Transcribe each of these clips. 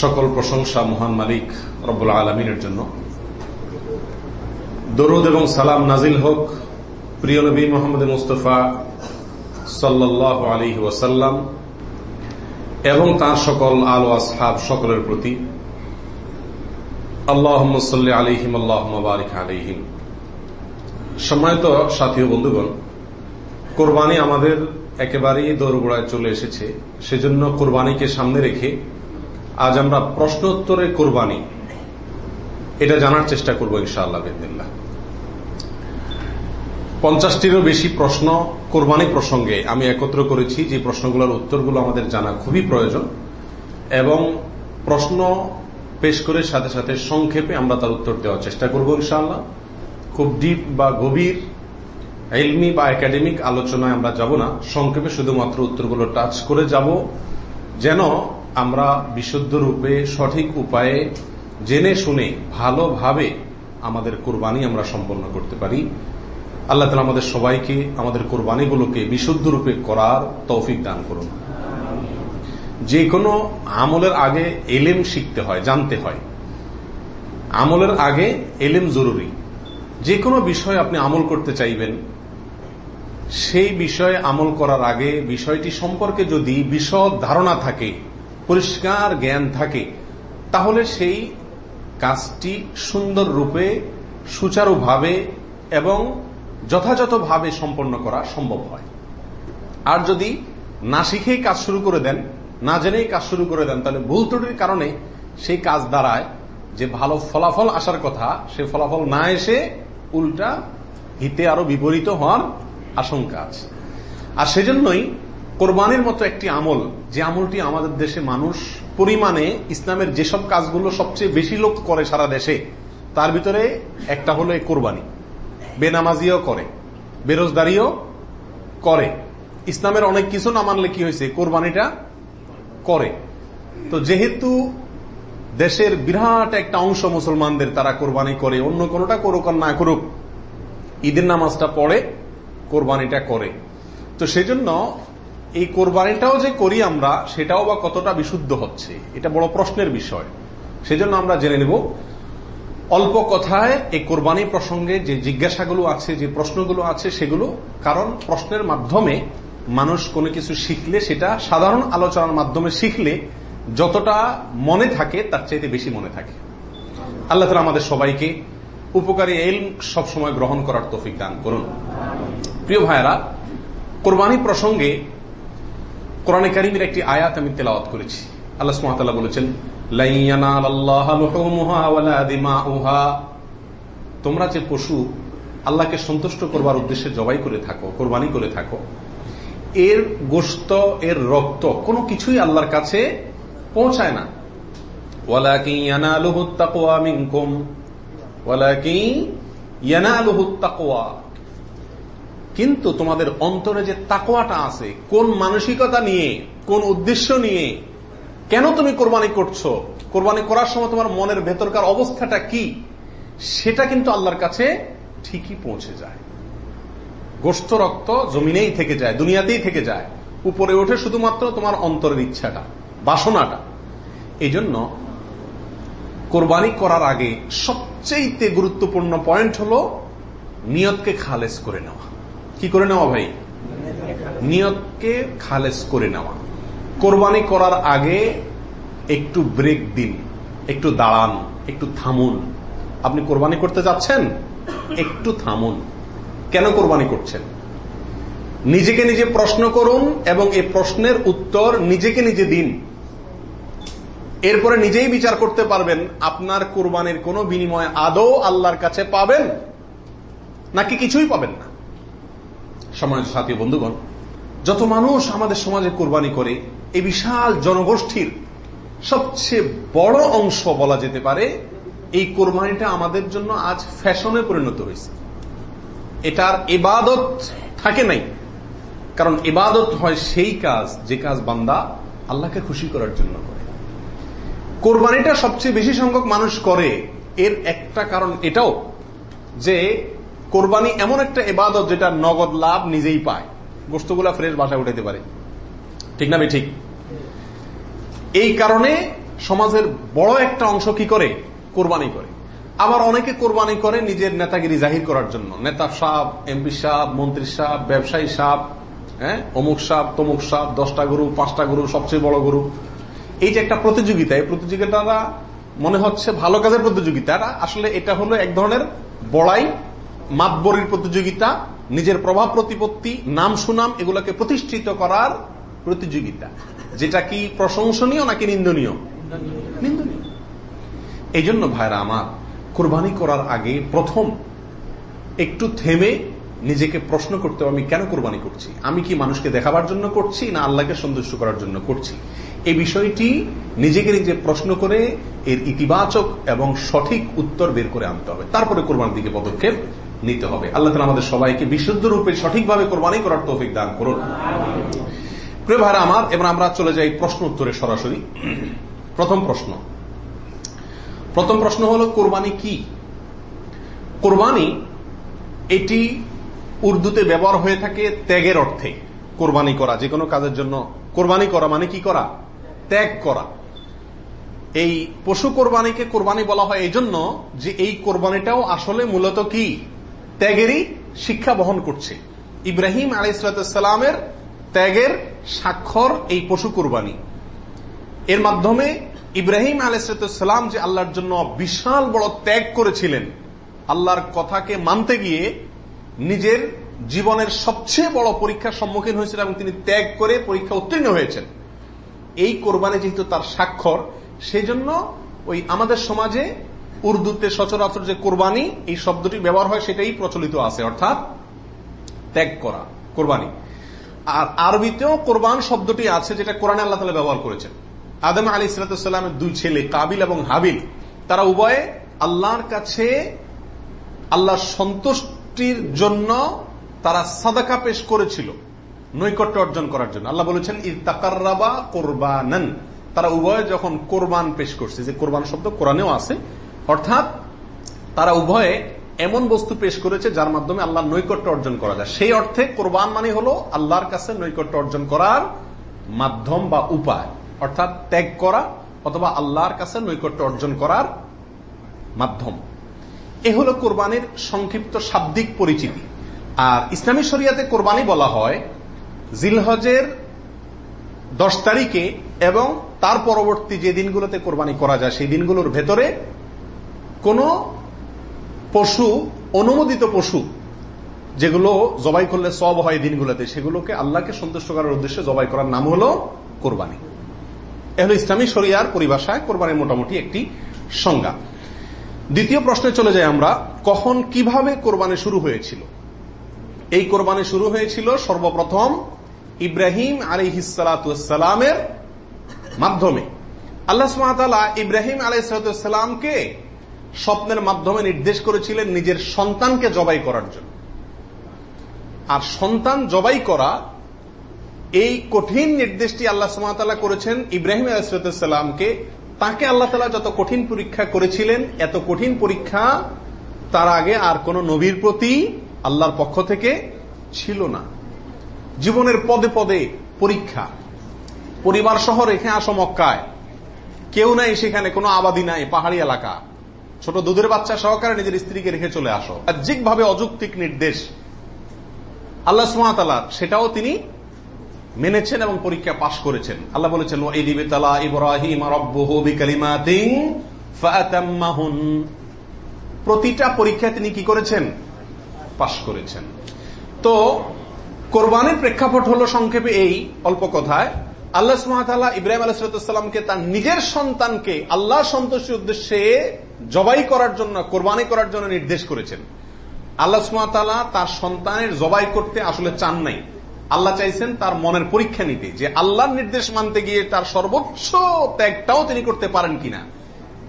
সকল প্রশংসা মহান মালিক রব্বুল আলমিনের জন্য। দরুদ এবং সালাম নাজিল হোক প্রিয় নবী মোহাম্মদ মুস্তফা সাল্লাহ আলী ওয়াসাল্লাম এবং তার সকল আলো আসহাব সকলের প্রতি। আল্লাহ আলিহিম আল্লাহ আলিহিম সময়ত সাথী বন্ধুগণ, কোরবানি আমাদের একেবারেই দৌড়গোড়ায় চলে এসেছে। সেজন্য কোরবানিকে সামনে রেখে আজ আমরা প্রশ্ন উত্তরে কোরবানি। এটা জানার চেষ্টা করব ইনশাআল্লাহ বেদিল্লা পঞ্চাশটিরও বেশি প্রশ্ন কোরবানি প্রসঙ্গে আমি একত্র করেছি। যে প্রশ্নগুলোর উত্তরগুলো আমাদের জানা খুবই প্রয়োজন এবং প্রশ্ন পেশ করে সাথে সাথে সংক্ষেপে আমরা তার উত্তর দেওয়ার চেষ্টা করব ইনশাআল্লাহ। খুব ডিপ বা গভীর এলমি বা একাডেমিক আলোচনায় আমরা যাব না। সংক্ষেপে শুধুমাত্র উত্তরগুলো টাচ করে যাব। যেন আমরা বিশুদ্ধ রূপে সঠিক উপায়ে জেনে শুনে ভালোভাবে আমাদের কোরবানি আমরা সম্পন্ন করতে পারি। আল্লাহ তালা আমাদের সবাইকে আমাদের কোরবানিগুলোকে বিশুদ্ধ রূপে করার তৌফিক দান করুন। যে কোনো আমলের আগে এলেম শিখতে হয়, জানতে হয়। আমলের আগে এলেম জরুরি। যে কোনো বিষয় আপনি আমল করতে চাইবেন, সেই বিষয়ে আমল করার আগে বিষয়টি সম্পর্কে যদি বিশদ ধারণা থাকে পরিষ্কার জ্ঞান থাকে, তাহলে সেই কাজটি সুন্দর রূপে, সুচারুভাবে এবং যথাযথভাবে সম্পন্ন করা সম্ভব হয়। আর যদি না শিখেই কাজ শুরু করে দেন, না জেনেই কাজ শুরু করে দেন, তাহলে ভুল ত্রুটির কারণে সেই কাজ দ্বারায় যে ভালো ফলাফল আসার কথা, সে ফলাফল না এসে উল্টা হিতে আরও বিপরীত হওয়ার আশঙ্কা আছে। আর সেজন্যই কোরবানির মতো একটি আমল, যে আমলটি আমাদের দেশে মানুষ পরিমাণে ইসলামের যেসব কাজগুলো সবচেয়ে বেশি লোক করে সারা দেশে, তার ভিতরে একটা হলো কোরবানি। বেনামাজিও করে বেরোজদারিও করে। ইসলামের অনেক কিছু না মানলে কি হয়েছে? কোরবানিটা করে। তো যেহেতু দেশের বিরাট একটা অংশ মুসলমানদের তারা কোরবানি করে, অন্য কোনোটা করুক আর না করুক, ঈদের নামাজটা পড়ে কোরবানিটা করে। তো সেজন্য এই কোরবানিটাও যে করি আমরা, সেটাও বা কতটা বিশুদ্ধ হচ্ছে? এটা বড় প্রশ্নের বিষয়। সেজন্য আমরা জেনে নেব, অল্প কথায় এই কোরবানি প্রসঙ্গে যে জিজ্ঞাসাগুলো আছে, যে প্রশ্নগুলো আছে, সেগুলো কারণ প্রশ্নের মাধ্যমে মানুষ কোনো কিছু শিখলে সেটা সাধারণ আলোচনার মাধ্যমে শিখলে যতটা মনে থাকে, তার চাইতে বেশি মনে থাকে। আল্লাহ তালা আমাদের সবাইকে উপকারী এল সবসময় গ্রহণ করার তফিক দান করুন। প্রিয় ভাইরা কোরবানি প্রসঙ্গে কোরআনে কারিমের একটি আয়াত আমি তেলাওয়াত করেছি। আল্লাহ সুমাতাল্লাহ বলেছেন তোমরা যে পশু আল্লাহকে সন্তুষ্ট করবার উদ্দেশ্যে জবাই করে থাকো, কোরবানি করে থাকো, এর গোস্ত এর রক্ত কোনো কিছুই আল্লাহর কাছে পৌঁছায় না। কিন্তু তোমাদের অন্তরে যে তাকোয়াটা আছে, কোন মানসিকতা নিয়ে, কোন উদ্দেশ্য নিয়ে, কেন তুমি কোরবানি করছ? কোরবানি করার সময় তোমার মনের ভেতরকার অবস্থাটা কি? সেটা কিন্তু আল্লাহর কাছে ঠিকই পৌঁছে যায়। গোস্ত রক্ত জমিনেই থেকে যায়, দুনিয়াতেই থেকে যায়। উপরে ওঠে শুধুমাত্র তোমার অন্তরের ইচ্ছাটা, বাসনাটা। এই জন্য কোরবানি করার আগে সবচেয়ে গুরুত্বপূর্ণ পয়েন্ট হল নিয়তকে খালেজ করে নেওয়া। কি করে নেওয়া ভাই? নিয়তকে খালেজ করে নেওয়া। কোরবানি করার আগে একটু ব্রেক দিন, একটু দাঁড়ান, একটু থামুন। আপনি কোরবানি করতে যাচ্ছেন? একটু থামুন। কেন কোরবানি করছেন? নিজেকে নিজে প্রশ্ন করুন এবং এই প্রশ্নের উত্তর নিজেকে নিজে দিন। এরপরে নিজেই বিচার করতে পারবেন, আপনার কোরবানির কোনো বিনিময় আদৌ আল্লাহর কাছে পাবেন নাকি কিছুই পাবেন না। সমাজ সাথী বন্ধুগণ, যত মানুষ আমাদের সমাজে কোরবানি করে, এই বিশাল জনগোষ্ঠীর সবচেয়ে বড় অংশ বলা যেতে পারে, এই কোরবানিটা আমাদের জন্য আজ ফ্যাশনে পরিণত হয়েছে। এটার এবাদত থাকে নাই। কারণ এবাদত হয় সেই কাজ, যে কাজ বান্দা আল্লাহকে খুশি করার জন্য করে। কোরবানিটা সবচেয়ে বেশি সংখ্যক মানুষ করে, এর একটা কারণ এটাও যে কোরবানি এমন একটা এবাদত যেটা নগদ লাভ নিজেই পায়। গোস্তগুলা ফ্রেশ বাসায় উঠাইতে পারে। ঠিক না ঠিক এই কারণে সমাজের বড় একটা অংশ কি করে? কোরবানি করে। আবার অনেকে কোরবানি করে নিজের নেতাগিরি জাহির করার জন্য। নেতা সাহ এমপি সাহ মন্ত্রী সাহ ব্যবসায়ী সাহ হ্যাঁ অমুক সাপ তমুক সাপ দশটা গরু, পাঁচটা গরু, সবচেয়ে বড় গরু। এই যে একটা প্রতিযোগিতা, এই প্রতিযোগিতাটা মনে হচ্ছে ভালো কাজের প্রতিযোগিতা আসলে এটা হলো এক ধরনের বড়াই মাতবরির প্রতিযোগিতা, নিজের প্রভাব প্রতিপত্তি, নাম সুনাম এগুলোকে প্রতিষ্ঠিত করার প্রতিযোগিতা। যেটা কি প্রশংসনীয় নাকি নিন্দনীয়? নিন্দনীয়। এই জন্য ভাইরা আমার, কোরবানি করার আগে প্রথম একটু থেমে নিজেকে প্রশ্ন করতে আমি কেন কোরবানি করছি? আমি কি মানুষকে দেখাবার জন্য করছি না আল্লাহকে সন্তুষ্ট করার জন্য করছি? এই বিষয়টি নিজেকে নিজে প্রশ্ন করে এর ইতিবাচক এবং সঠিক উত্তর বের করে আনতে হবে। তারপরে কোরবানির দিকে পদক্ষেপ নিতে হবে। আল্লাহ আমাদের সবাইকে বিশুদ্ধ রূপে সঠিকভাবে কোরবানি করার তৌফিক দান করুন। প্রিয় ভাইরা আমার, এবার আমরা চলে যাই প্রশ্ন উত্তরে সরাসরি। প্রথম প্রশ্ন। প্রথম প্রশ্ন হল, কোরবানি কি? কোরবানি এটি উর্দুতে ব্যবহার হয়ে থাকে ত্যাগের অর্থে। কোরবানি করা, যে কোনো কাজের জন্য। কোরবানি করা মানে কি করা? ত্যাগ করা। এই পশু কোরবানিকে কোরবানি বলা হয় এই জন্য যে এই কোরবানিটাও আসলে মূলত কি? ত্যাগেরই শিক্ষা বহন করছে। ইব্রাহিম আলাইসালামের ত্যাগের স্বাক্ষর এই পশু কোরবানি। এর মাধ্যমে ইব্রাহিম আলাইসালাম যে আল্লাহর জন্য বিশাল বড় ত্যাগ করেছিলেন, আল্লাহর কথাকে মানতে গিয়ে নিজের জীবনের সবচেয়ে বড় পরীক্ষার সম্মুখীন হয়েছিল এবং তিনি ত্যাগ করে পরীক্ষা উত্তীর্ণ হয়েছেন। এই কোরবানি যেহেতু তার স্বাক্ষর সেই জন্য ওই আমাদের সমাজে উর্দুতে সচরাচর যে কোরবানি, এই শব্দটি ব্যবহার হয়, সেটাই প্রচলিত আছে, অর্থাৎ ত্যাগ করা, কোরবানি। আর আরবিতেও কোরবান শব্দটি আছে, যেটা কোরআনে আল্লাহ তালা ব্যবহার করেছেন। আদম আলী ইসলাতামের দুই ছেলে, কাবিল এবং হাবিল, তারা উভয়ে আল্লাহর কাছে আল্লাহর সন্তুষ্টির জন্য তারা সাদাকা পেশ করেছিল, নৈকট্য অর্জন করার জন্য। আল্লাহ বলেছেন ইতাকাররাবা কোরবানন। তারা উভয়ে যখন কোরবান পেশ করছে, যে কোরবান শব্দ কোরআনেও আছে অর্থাৎ তারা উভয়ে এমন বস্তু পেশ করেছে যার মাধ্যমে আল্লাহর নৈকট্য অর্জন করা যায়। সেই অর্থে কোরবান মানে হলো আল্লাহর কাছে নৈকট্য অর্জন করার মাধ্যম বা উপায়। অর্থাৎ ত্যাগ করা অথবা আল্লাহর কাছে নৈকট্য অর্জন করার মাধ্যম। এ হলো কোরবানির সংক্ষিপ্ত শাব্দিক পরিচিতি। আর ইসলামী শরিয়াতে কোরবানি বলা হয় জিলহজের দশ তারিখে এবং তার পরবর্তী যে দিনগুলোতে কোরবানি করা যায়, সেই দিনগুলোর ভেতরে কোন পশু, অনুমোদিত পশু, যেগুলো জবাই করলে সব হয় দিনগুলোতে, সেগুলোকে আল্লাহকে সন্তুষ্ট করার উদ্দেশ্যে জবাই করার নাম হলো কোরবানি। এ ইসলামী শরিয়ার পরিভাষায় কোরবানির মোটামুটি একটি সংজ্ঞা। দ্বিতীয় প্রশ্নে চলে যাই আমরা, কখন কীভাবে কোরবানি শুরু হয়েছিল? এই কোরবানি শুরু হয়েছিল সর্বপ্রথম ইব্রাহিম আলী হিসালামের মাধ্যমে। আল্লাহ ইব্রাহিম আলাইসালামকে স্বপ্নের মাধ্যমে নির্দেশ করেছিলেন নিজের সন্তানকে জবাই করার জন্য। আর সন্তান জবাই করা এই কঠিন নির্দেশটি আল্লাহ সুমাতালা করেছেন ইব্রাহিম আলাইসালামকে তাকে আল্লাহ তালা যত কঠিন পরীক্ষা করেছিলেন, এত কঠিন পরীক্ষা তার আগে আর কোন নবীর প্রতি আল্লাহর পক্ষ থেকে ছিল না। জীবনের পদে পদে পরীক্ষা। পরিবার সহ রেখে আসো মক্কায়। কেউ নাই সেখানে, কোনো আবাদি নাই, পাহাড়ি এলাকা। ছোট দুধের বাচ্চা সহকারে নিজের স্ত্রীকে রেখে চলে আসো। ভাবে অযৌক্তিক নির্দেশ। আল্লাহ সুমাতালার সেটাও তিনি মেনেছেন এবং পরীক্ষা পাশ করেছেন। আল্লাহ বলেছেন ইব্রাহিম প্রতিটা পরীক্ষায় তিনি কি করেছেন? পাশ করেছেন। তো কোরবানের প্রেক্ষাপট হলো সংক্ষেপে এই অল্প কথায়, আল্লাহ সুমাতাল্লাহ ইব্রাহিম আলাহামকে তার নিজের সন্তানকে আল্লাহ সন্তোষের উদ্দেশ্যে জবাই করার জন্য, কোরবানি করার জন্য নির্দেশ করেছেন। আল্লাহ সুমাতাল্লাহ তার সন্তানের জবাই করতে আসলে চান নাই। আল্লাহ চাইছেন তার মনের পরীক্ষা নিতে, যে আল্লাহর নির্দেশ মানতে গিয়ে তার সর্বোচ্চ ত্যাগটাও তিনি করতে পারেন কিনা।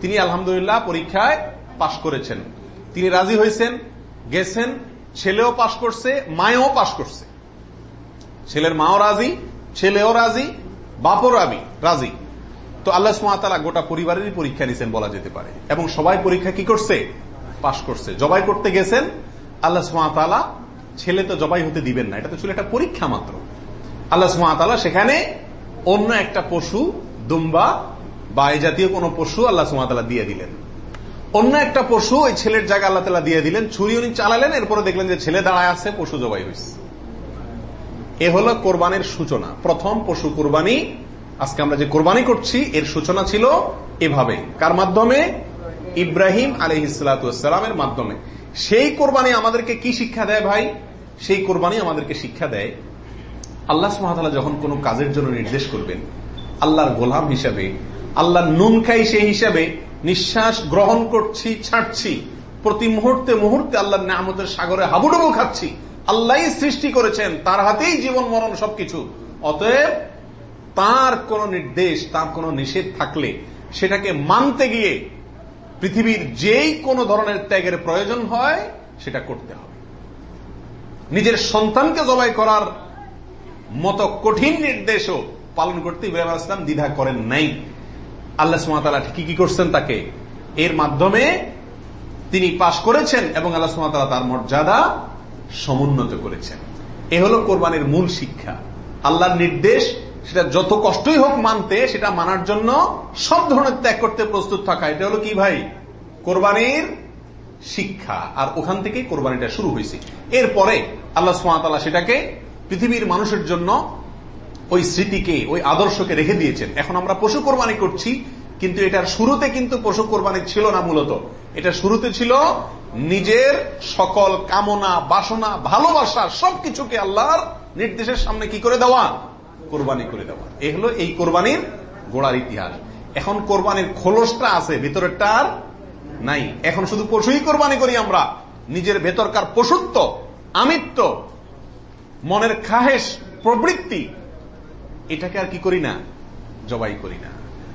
তিনি আলহামদুলিল্লাহ পরীক্ষায় পাশ করেছেন। তিনি রাজি হয়েছেন, গেছেন, ছেলেও পাশ করছে, মায়েও পাশ করছে। ছেলের মাও রাজি, ছেলেও রাজি, বাপও রাবি, রাজি। তো আল্লাহ সুমাতালা গোটা পরিবারেরই পরীক্ষা নিছেন বলা যেতে পারে। এবং সবাই পরীক্ষা কি করছে? পাশ করছে। জবাই করতে গেছেন, আল্লাহ সুমাতালা ছেলে তো জবাই হতে দিবেন না, এটা তো ছিল একটা পরীক্ষা মাত্র। আল্লাহ সুমাতালা সেখানে অন্য একটা পশু, দুম্বা বা এই জাতীয় কোন পশু আল্লাহ সুমাতালা দিয়ে দিলেন। অন্য একটা পশু ওই ছেলের জায়গা আল্লাহ তালা দিয়ে দিলেন, ছুরি উনি চালালেন, এরপরে দেখলেন যে ছেলে দাঁড়ায় আছে, পশু জবাই হয়েছে এ হলো কোরবানির সূচনা। প্রথম পশু কোরবানি আজকে আমরা যে কোরবানি করছি, এর সূচনা ছিল এভাবে। কার মাধ্যমে? ইব্রাহিম আলহ ইসলাতামের মাধ্যমে। সেই কোরবানি আমাদেরকে কি শিক্ষা দেয় ভাই? সেই কোরবানি আমাদেরকে শিক্ষা দেয় আল্লাহ সুহামতাল্লাহ যখন কোনো কাজের জন্য নির্দেশ করবেন, আল্লাহর গোলাম হিসাবে আল্লাহ নুন খাই সেই হিসাবে নিঃশ্বাস গ্রহণ করছি, ছাড়ছি। প্রতি মুহূর্তে মুহূর্তে আল্লাহর নামতের সাগরে হাবুডুবু খাচ্ছি। আল্লাহ সৃষ্টি করেছেন, তার হাতেই জীবন, মরণ সবকিছু। অতএব তার কোন নির্দেশ, তার কোন নিষেধ থাকলে সেটাকে মানতে গিয়ে পৃথিবীর যেই কোন ধরনের ত্যাগের প্রয়োজন হয়, সেটা করতে হবে। নিজের সন্তানকে জবাই করার মতো কঠিন নির্দেশও পালন করতে ইব্রাহিম ইসলাম দ্বিধা করেন নাই। আল্লাহ সুমাতালা কি কি করছেন তাকে? এর মাধ্যমে তিনি পাশ করেছেন এবং আল্লাহ সুমাতালা তার মর্যাদা সমুন্নত করেছেন। এ হল কোরবানির মূল শিক্ষা। আল্লাহর নির্দেশ সেটা যত কষ্টই হোক মানতে, সেটা মানার জন্য সব ধরনের ত্যাগ করতে প্রস্তুত থাকা। এটা হলো কি ভাই? কোরবানির শিক্ষা। আর ওখান থেকেই কোরবানিটা শুরু হয়েছে। এরপরে আল্লাহ সুমাতালা সেটাকে পৃথিবীর মানুষের জন্য ওই স্মৃতিকে, ওই আদর্শকে রেখে দিয়েছেন। এখন আমরা পশু কোরবানি করছি, কিন্তু এটার শুরুতে কিন্তু পশু কোরবানি ছিল না মূলত। এটা শুরুতে ছিল নিজের সকল কামনা, বাসনা, ভালোবাসা, সবকিছুকে আল্লাহর নির্দেশের সামনে কি করে দেওয়া? কোরবানি করে দেওয়া। এ হলো এই কোরবানির গোড়ার ইতিহাস। এখন কোরবানির খোলসটা আছে, ভিতরেরটা আর নাই। এখন শুধু পশুই কোরবানি করি আমরা। নিজের ভেতরকার পশুত্ব, আমিত্ব, মনের খাহেশ, প্রবৃত্তি, এটাকে আর কি করি না? জবাই করি না।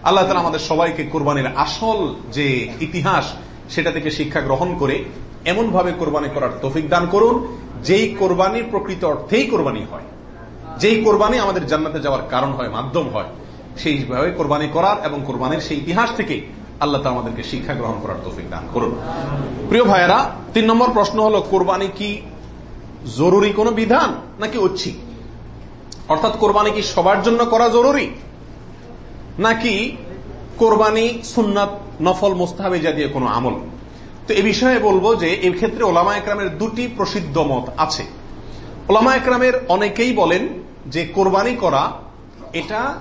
আল্লাহ তালা আমাদের সবাইকে কোরবানির আসল যে ইতিহাস, সেটা থেকে শিক্ষা গ্রহণ করে এমনভাবে কোরবানি করার তফিক দান করুন, যেই কোরবানি প্রকৃত অর্থেই কোরবানি হয়। যেই কোরবানি আমাদের জান্নাতে যাওয়ার কারণ হয়, মাধ্যম হয় সেইভাবে কোরবানি করার এবং কোরবানির সেই ইতিহাস থেকে আল্লাহ তালা আমাদেরকে শিক্ষা গ্রহণ করার তফিক দান করুন। প্রিয় ভাইয়েরা, তিন নম্বর প্রশ্ন হল, কোরবানি কি জরুরি কোনো বিধান নাকি ঐচ্ছিক? অর্থাৎ কোরবানি কি সবার জন্য করা জরুরি? নাকি কোরবানি সুন্নাত, নফল মোস্তাহাবে জাতীয় কোনো আমল? তো এ বিষয়ে বলব যে এই ক্ষেত্রে ওলামা একরামের দুটি প্রসিদ্ধ মত আছে। ওলামা একরামের অনেকেই বলেন যে কোরবানি করা এটা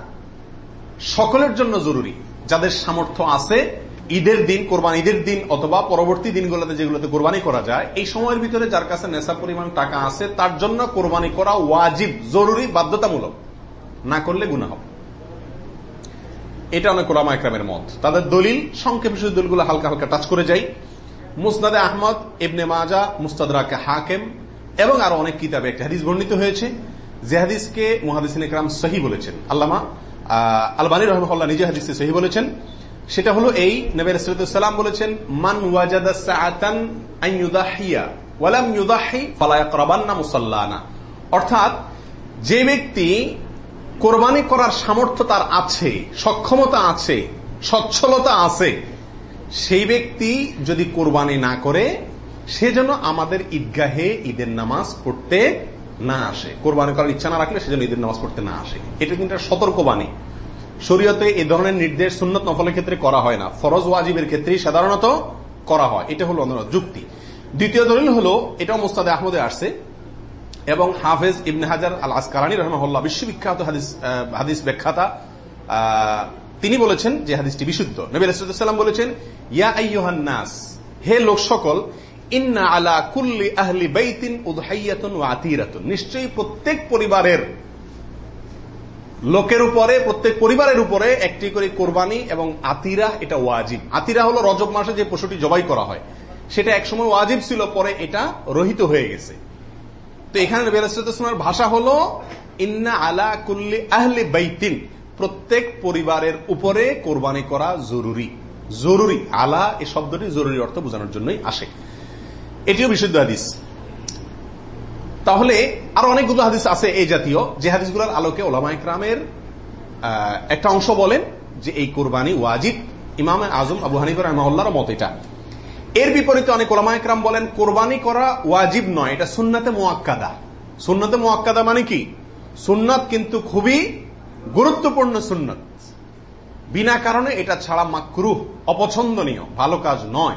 সকলের জন্য জরুরি। যাদের সামর্থ্য আছে, ঈদের দিন কোরবান ঈদের দিন অথবা পরবর্তী দিনগুলোতে যেগুলোতে কোরবানি করা যায়, এই সময়ের ভিতরে যার কাছে নেশা পরিমাণ টাকা আছে, তার জন্য কোরবানি করা ওয়াজিব, জরুরি, বাধ্যতামূলক। না করলে গুণা হবে। এটা অনেক ওলামা একরামের মত। তাদের দলিল, সংক্ষেপ দলগুলো হালকা হালকা টাচ করে যাই। মুসনাদে আহমদ, ইবনে মাজা মুস্তাদাকে হাকেম এবং আরও অনেক কিতাবে একটা হাদিস বর্ণিত হয়েছে, যে হাদিসকে একরাম সহি বলেছেন। আল্লামা আলবানী রহমল্লা নিজে হাদিসে সহি বলেছেন। সেটা হলো এই, নবী রাসূলুল্লাহ বলেছেন, মান ওয়াজাদা অর্থাৎ, যে ব্যক্তি কোরবানি করার সামর্থ্য তার আছে, সক্ষমতা আছে, সচ্ছলতা আছে, সেই ব্যক্তি যদি কোরবানি না করে সে যেন আমাদের ঈদগাহে ঈদের নামাজ পড়তে না আসে। কোরবানি করার ইচ্ছা না রাখলে সেজন্য ঈদের নামাজ পড়তে না আসে। এটা কিন্তু সতর্কবাণী। শরীয়তে এই ধরনের নির্দেশ সুন্নত নফলের ক্ষেত্রে করা হয় না। ফরজ ওয়াজিবের ক্ষেত্রেই সাধারণত করা হয়। এটা হলো যুক্তি। দ্বিতীয় দলিল হলো, এটাও মোস্তাদে আহমদে আসছে, এবং হাফেজ ইবনে হাজার আল আসকারানি রহমহল্লা বিশ্ববিখ্যাত হাদিস হাদিস ব্যাখ্যাতা তিনি বলেছেন যে হাদিসটি বিশুদ্ধ। নবী আলাইসাল্লাম বলেছেন, ইয়া নাস, হে লোক সকল ইন্না আলা কুল্লি আহলি উদহাইয়াতুন ও আতিরাতুন। নিশ্চয়ই প্রত্যেক পরিবারের লোকের উপরে, প্রত্যেক পরিবারের উপরে একটি করে কোরবানি এবং আতিরা এটা ওয়াজিব। আতিরা হলো রজব মাসে যে পশুটি জবাই করা হয়। সেটা একসময় ওয়াজিব ছিল, পরে এটা রহিত হয়ে গেছে। তো এখানে বেলাসের ভাষা হলো, ইন্না আলা কুল্লি আহলি বাইতিন। প্রত্যেক পরিবারের উপরে কোরবানি করা জরুরি। জরুরি। আলা এই শব্দটি জরুরি অর্থ বোঝানোর জন্যই আসে। এটিও বিশুদ্ধ হাদিস। তাহলে আরও অনেকগুলো হাদিস আছে এই জাতীয়। যে হাদিসগুলোর আলোকে ওলামা ইকরামের একটা অংশ বলেন যে এই কোরবানি ওয়াজিব। ইমাম আজম আবু হানিফুর রহমার মত এটা। এর বিপরীতে অনেক ওলামা ইকরাম বলেন, কোরবানি করা ওয়াজিব নয়, এটা সুন্নাতে মোয়াক্কাদা। সুন্নাতে মোয়াক্কাদা মানে কি? সুন্নত কিন্তু খুবই গুরুত্বপূর্ণ সুন্নত। বিনা কারণে এটা ছাড়া মাকরুহ, অপছন্দনীয়, ভালো কাজ নয়।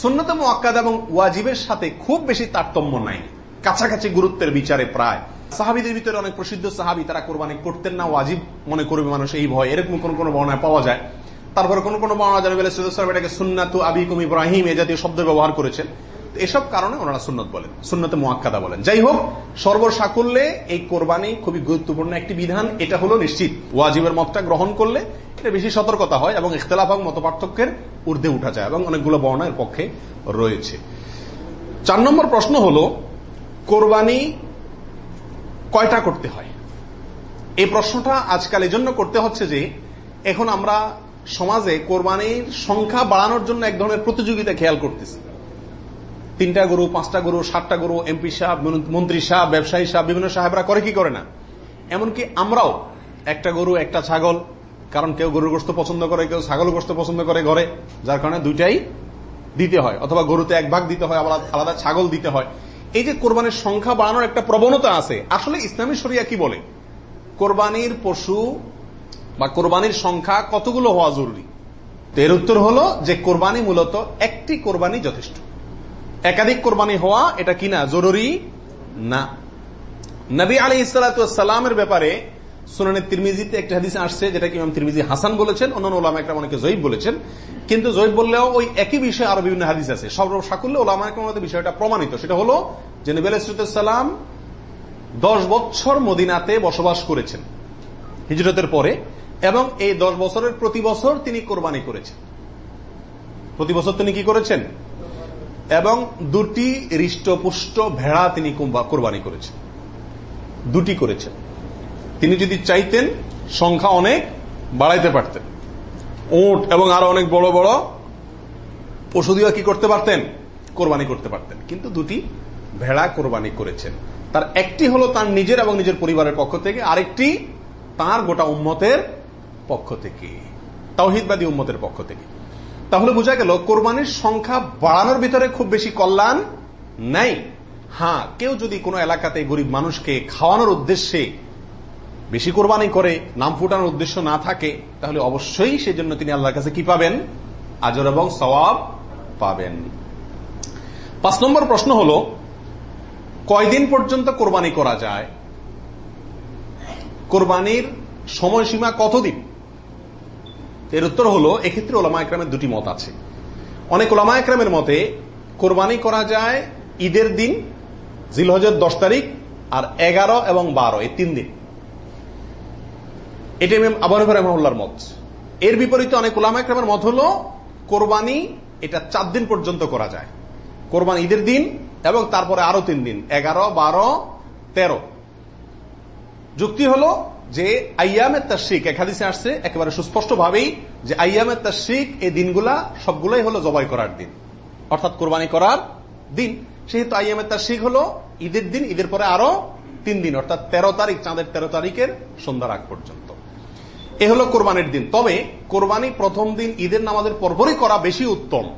সুন্নত মোয়াক্কাদ এবং ওয়াজিবের সাথে খুব বেশি তারতম্য নাই। কাছাকাছি গুরুত্বের বিচারে প্রায়। সাহাবিদের ভিতরে অনেক প্রসিদ্ধ সাহাবি, তারা কোরবানি করতেন না, ওয়াজিব মনে করবে মানুষ এই ভয়। এরকম কোন কোন বর্ণায় পাওয়া যায়। তারপরে কোন কোন বর্ণনা জানাবে এটাকে সুন্নাতু আবিকুম ইব্রাহিম, এ জাতীয় শব্দ ব্যবহার করেছেন। এসব কারণে ওনারা সুন্নত বলেন, সুন্নতে মোয়াক্কাদা বলেন। যাই হোক, সর্বসাকুল্যে এই কোরবানি খুবই গুরুত্বপূর্ণ একটি বিধান, এটা হলো নিশ্চিত। ওয়াজিবের মতটা গ্রহণ করলে এটা বেশি সতর্কতা হয় এবং ইখতলাফ এবং মত পার্থক্যের ঊর্ধ্বে উঠা যায় এবং অনেকগুলো বর্ণা এর পক্ষে রয়েছে। চার নম্বর প্রশ্ন হল, কোরবানি কয়টা করতে হয়? এই প্রশ্নটা আজকাল এজন্য করতে হচ্ছে যে, এখন আমরা সমাজে কোরবানির সংখ্যা বাড়ানোর জন্য এক ধরনের প্রতিযোগিতা খেয়াল করতেছি। তিনটা গরু, পাঁচটা গরু, সাতটা গরু, এমপি সাহেব মন্ত্রী সাহেব, ব্যবসায়ী সাহেব, বিভিন্ন সাহেবরা করে কি করে না? এমনকি আমরাও একটা গরু, একটা ছাগল কারণ কেউ গরুর গোস্ত পছন্দ করে, কেউ ছাগল গোস্ত পছন্দ করে ঘরে, যার কারণে দুইটাই দিতে হয়, অথবা গরুতে এক ভাগ দিতে হয়, আবার আলাদা ছাগল দিতে হয়। এই যে কোরবানির সংখ্যা বাড়ানোর একটা প্রবণতা আছে, আসলে ইসলামী শরিয়া কি বলে? কোরবানির পশু বা কোরবানির সংখ্যা কতগুলো হওয়া জরুরি? এর উত্তর হলো যে কোরবানি মূলত একটি কোরবানি যথেষ্ট। একাধিক কোরবানি হওয়া এটা কিনা জরুরি না। নবী আলী ইসালাতামের ব্যাপারে সুনানি তিরমিজিতে একটা হাদিস আসছে যেটা কি তিরমিজি হাসান বলেছেন, অন্যান্য ওলামা একটা অনেকে জয়ীব বলেছেন। কিন্তু জয়ীব বললেও ওই একই বিষয়ে আরও বিভিন্ন হাদিস আছে। সব সাকুল্য ওলামা একরমতে বিষয়টা প্রমাণিত। সেটা হলো যে নবী আলাইসালাম দশ বছর মদিনাতে বসবাস করেছেন, হিজরতের পরে, এবং এই দশ বছরের প্রতি বছর তিনি কোরবানি করেছেন। প্রতি বছর তিনি কি করেছেন? এবং দুটি হৃষ্টপুষ্ট ভেড়া তিনি কোরবানি করেছেন। দুটি করেছেন। তিনি যদি চাইতেন, সংখ্যা অনেক বাড়াইতে পারতেন। ওট এবং আরও অনেক বড় বড় পশু কি করতে পারতেন? কোরবানি করতে পারতেন। কিন্তু দুটি ভেড়া কোরবানি করেছেন। তার একটি হলো তার নিজের এবং নিজের পরিবারের পক্ষ থেকে, আরেকটি তার গোটা উম্মতের পক্ষ থেকে, তাওহিদবাদী উম্মতের পক্ষ থেকে। তাহলে বোঝা গেল, কোরবানির সংখ্যা বাড়ানোর ভিতরে খুব বেশি কল্যাণ নাই। হ্যাঁ কেউ যদি কোনো এলাকাতে গরিব মানুষকে খাওয়ানোর উদ্দেশ্যে বেশি কোরবানি করে নাম ফুটানোর উদ্দেশ্য না থাকে, তাহলে অবশ্যই সেজন্য তিনি আল্লাহর কাছে কি পাবেন? আজর এবং সওয়াব পাবেন। পাঁচ নম্বর প্রশ্ন হল, কয়দিন পর্যন্ত কোরবানি করা যায়? কোরবানির সময়সীমা কতদিন? এর উত্তর হলো, এক্ষেত্রে ওলামা একরামের দুটি মত আছে। অনেক ওলামা একরামের মতে, কোরবানি করা যায় ঈদের দিন জিলহজের দশ তারিখ, আর এগারো এবং বারো, এই তিন দিন। এটি মত। এর বিপরীতে অনেক ওলামা মত হল, কোরবানি এটা চার দিন পর্যন্ত করা যায়। কোরবানি ঈদের দিন এবং তারপরে আরও তিন দিন, এগারো, বারো, তেরো। যুক্তি হলো যে আয়ামের তাশিক এক হাদিসে আসছে, একেবারে সুস্পষ্ট ভাবেই যে আয়ামের তাশিক এই দিনগুলা সবগুলোই হলো জবাই করার দিন। অর্থাৎ কোরবানি করার দিন। সেহেতু আয়ামের তাশিক হলো ঈদের দিন, ঈদের পরে আরও তিন দিন, অর্থাৎ তেরো তারিখ, চাঁদের তেরো তারিখের সন্ধ্যার আগ পর্যন্ত। এ হলো কোরবানির দিন। তবে কোরবানি প্রথম দিন ঈদের নামাজের পরপরই করা বেশি উত্তম।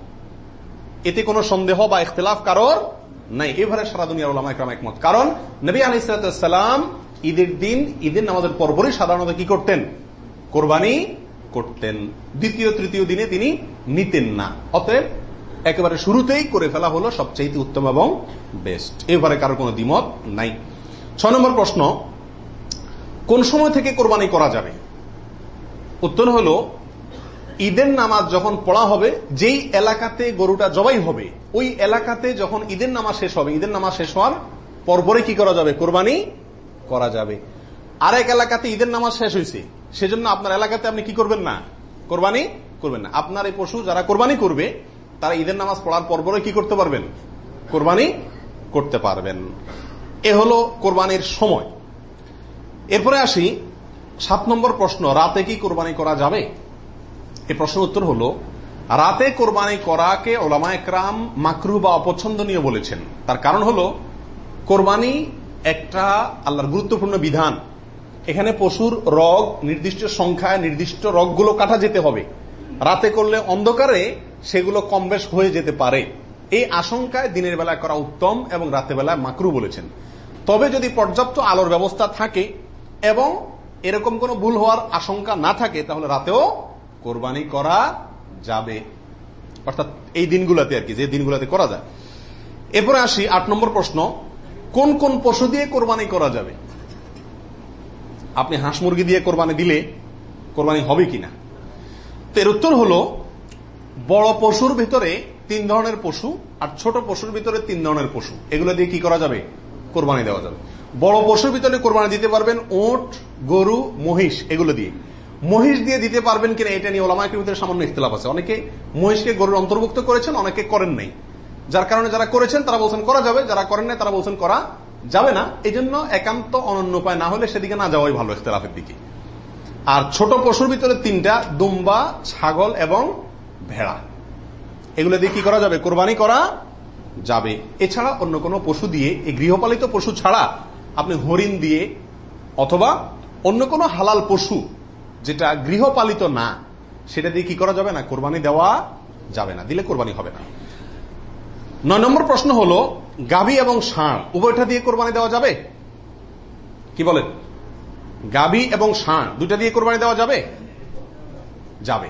এতে কোনো সন্দেহ বা ইখতলাফ কারোর নাই। এভাবে সারা একরাম একমত। কারণ নবী আলাইসালাম ঈদের দিন, ঈদের নামাজের পরপরই সাধারণত কি করতেন? কোরবানি করতেন। দ্বিতীয়, তৃতীয় দিনে তিনি নিতেন না। অতএব একেবারে শুরুতেই করে ফেলা হলো সবচেয়ে উত্তম এবং বেস্ট এবারে কারও কোনো দ্বিমত নাই। ছয় নম্বর প্রশ্ন, কোন সময় থেকে কোরবানি করা যাবে? উত্তর হলো, ঈদের নামাজ যখন পড়া হবে, যেই এলাকাতে গরুটা জবাই হবে, ওই এলাকাতে যখন ঈদের নামাজ শেষ হবে, ঈদের নামাজ শেষ হওয়ার পরপরে কি করা যাবে? কোরবানি করা যাবে। আরেক এলাকাতে ঈদের নামাজ শেষ হয়েছে, সেজন্য আপনার এলাকাতে আপনি কি করবেন না? কোরবানি করবেন না। আপনার এই পশু যারা কোরবানি করবে, তারা ঈদের নামাজ পড়ার পরপরে কি করতে পারবেন? কোরবানি করতে পারবেন। এ হলো কোরবানির সময়। এরপরে আসি সাত নম্বর প্রশ্ন, রাতে কি কোরবানি করা যাবে? এ প্রশ্ন উত্তর হল, রাতে কোরবানি করাকে ওলামা একরাম মাকরু বা অপছন্দনীয় বলেছেন। তার কারণ হল, কোরবানি একটা আল্লাহর গুরুত্বপূর্ণ বিধান। এখানে পশুর রগ, নির্দিষ্ট সংখ্যায় নির্দিষ্ট রগগুলো কাটা যেতে হবে। রাতে করলে অন্ধকারে সেগুলো কম বেশ হয়ে যেতে পারে। এই আশঙ্কায় দিনের বেলায় করা উত্তম এবং রাতে বেলায় মাকরু বলেছেন। তবে যদি পর্যাপ্ত আলোর ব্যবস্থা থাকে এবং এরকম কোনো ভুল হওয়ার আশঙ্কা না থাকে, তাহলে রাতেও কোরবানি করা যাবে। অর্থাৎ এই দিনগুলোতে আর কি, যে দিনগুলোতে করা যায়। এরপরে আসি, আট নম্বর প্রশ্ন, কোন কোন পশু দিয়ে কোরবানি করা যাবে? আপনি হাঁস মুরগি দিয়ে কোরবানি দিলে কোরবানি হবে কিনা? এর উত্তর হলো, বড় পশুর ভিতরে তিন ধরনের পশু আর ছোট পশুর ভিতরে তিন ধরনের পশু। এগুলো দিয়ে কি করা যাবে? কোরবানি দেওয়া যাবে। বড় পশুর ভিতরে কোরবানি দিতে পারবেন ওট, গরু, মহিষ, এগুলো দিয়ে। মহিষ দিয়ে দিতে পারবেন কিনা এটা নিয়ে ওলামাকের ভিতরে সামান্য ইখতলাফ আছে। অনেকে মহিষকে গরুর অন্তর্ভুক্ত করেছেন, অনেকে করেন নাই। যার কারণে যারা করেছেন, তারা বলছেন করা যাবে, যারা করেন নাই, তারা বলছেন করা যাবে না। এই জন্য একান্ত অনন্য উপায় না হলে সেদিকে না যাওয়াই ভালো ইখতলাফের দিকে। আর ছোট পশুর ভিতরে তিনটা, দুম্বা, ছাগল এবং ভেড়া। এগুলো দিয়ে কি করা যাবে? কোরবানি করা যাবে। এছাড়া অন্য কোনো পশু দিয়ে, এই গৃহপালিত পশু ছাড়া আপনি হরিণ দিয়ে অথবা অন্য কোনো হালাল পশু যেটা গৃহপালিত না, সেটা দিয়ে কি করা যাবে না? কোরবানি দেওয়া যাবে না। দিলে কোরবানি হবে না। নয় নম্বর প্রশ্ন হল, গাভী এবং ষাঁড়, উভয়টা দিয়ে কোরবানি দেওয়া যাবে? কি বলেন? গাভী এবং ষাঁড়, দুইটা দিয়ে কোরবানি দেওয়া যাবে? যাবে।